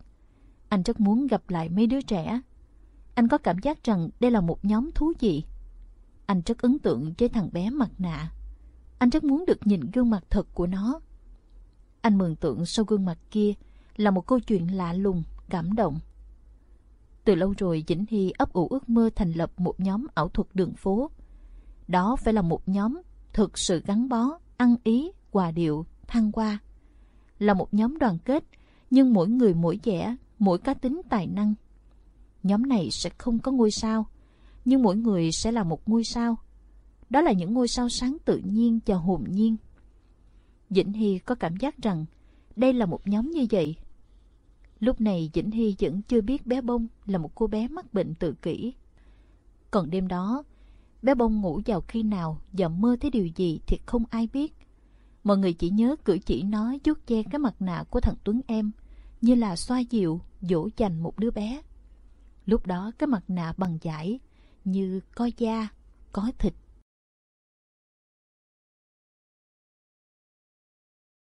Anh rất muốn gặp lại mấy đứa trẻ. Anh có cảm giác rằng đây là một nhóm thú vị. Anh rất ấn tượng với thằng bé mặt nạ. Anh rất muốn được nhìn gương mặt thật của nó. Anh mường tượng sau gương mặt kia là một câu chuyện lạ lùng, cảm động. Từ lâu rồi Vĩnh Hy ấp ủ ước mơ thành lập một nhóm ảo thuật đường phố. Đó phải là một nhóm thực sự gắn bó, ăn ý, hòa điệu, thăng hoa. Là một nhóm đoàn kết, nhưng mỗi người mỗi vẻ, mỗi cá tính tài năng. Nhóm này sẽ không có ngôi sao, nhưng mỗi người sẽ là một ngôi sao. Đó là những ngôi sao sáng tự nhiên và hồn nhiên. Vĩnh Hy có cảm giác rằng đây là một nhóm như vậy. Lúc này Vĩnh Hy vẫn chưa biết bé Bông là một cô bé mắc bệnh tự kỷ. Còn đêm đó, bé Bông ngủ vào khi nào và mơ thấy điều gì thì không ai biết. Mọi người chỉ nhớ cử chỉ nó vuốt che cái mặt nạ của thằng Tuấn em, như là xoa dịu, dỗ dành một đứa bé. Lúc đó cái mặt nạ bằng giải, như có da, có thịt,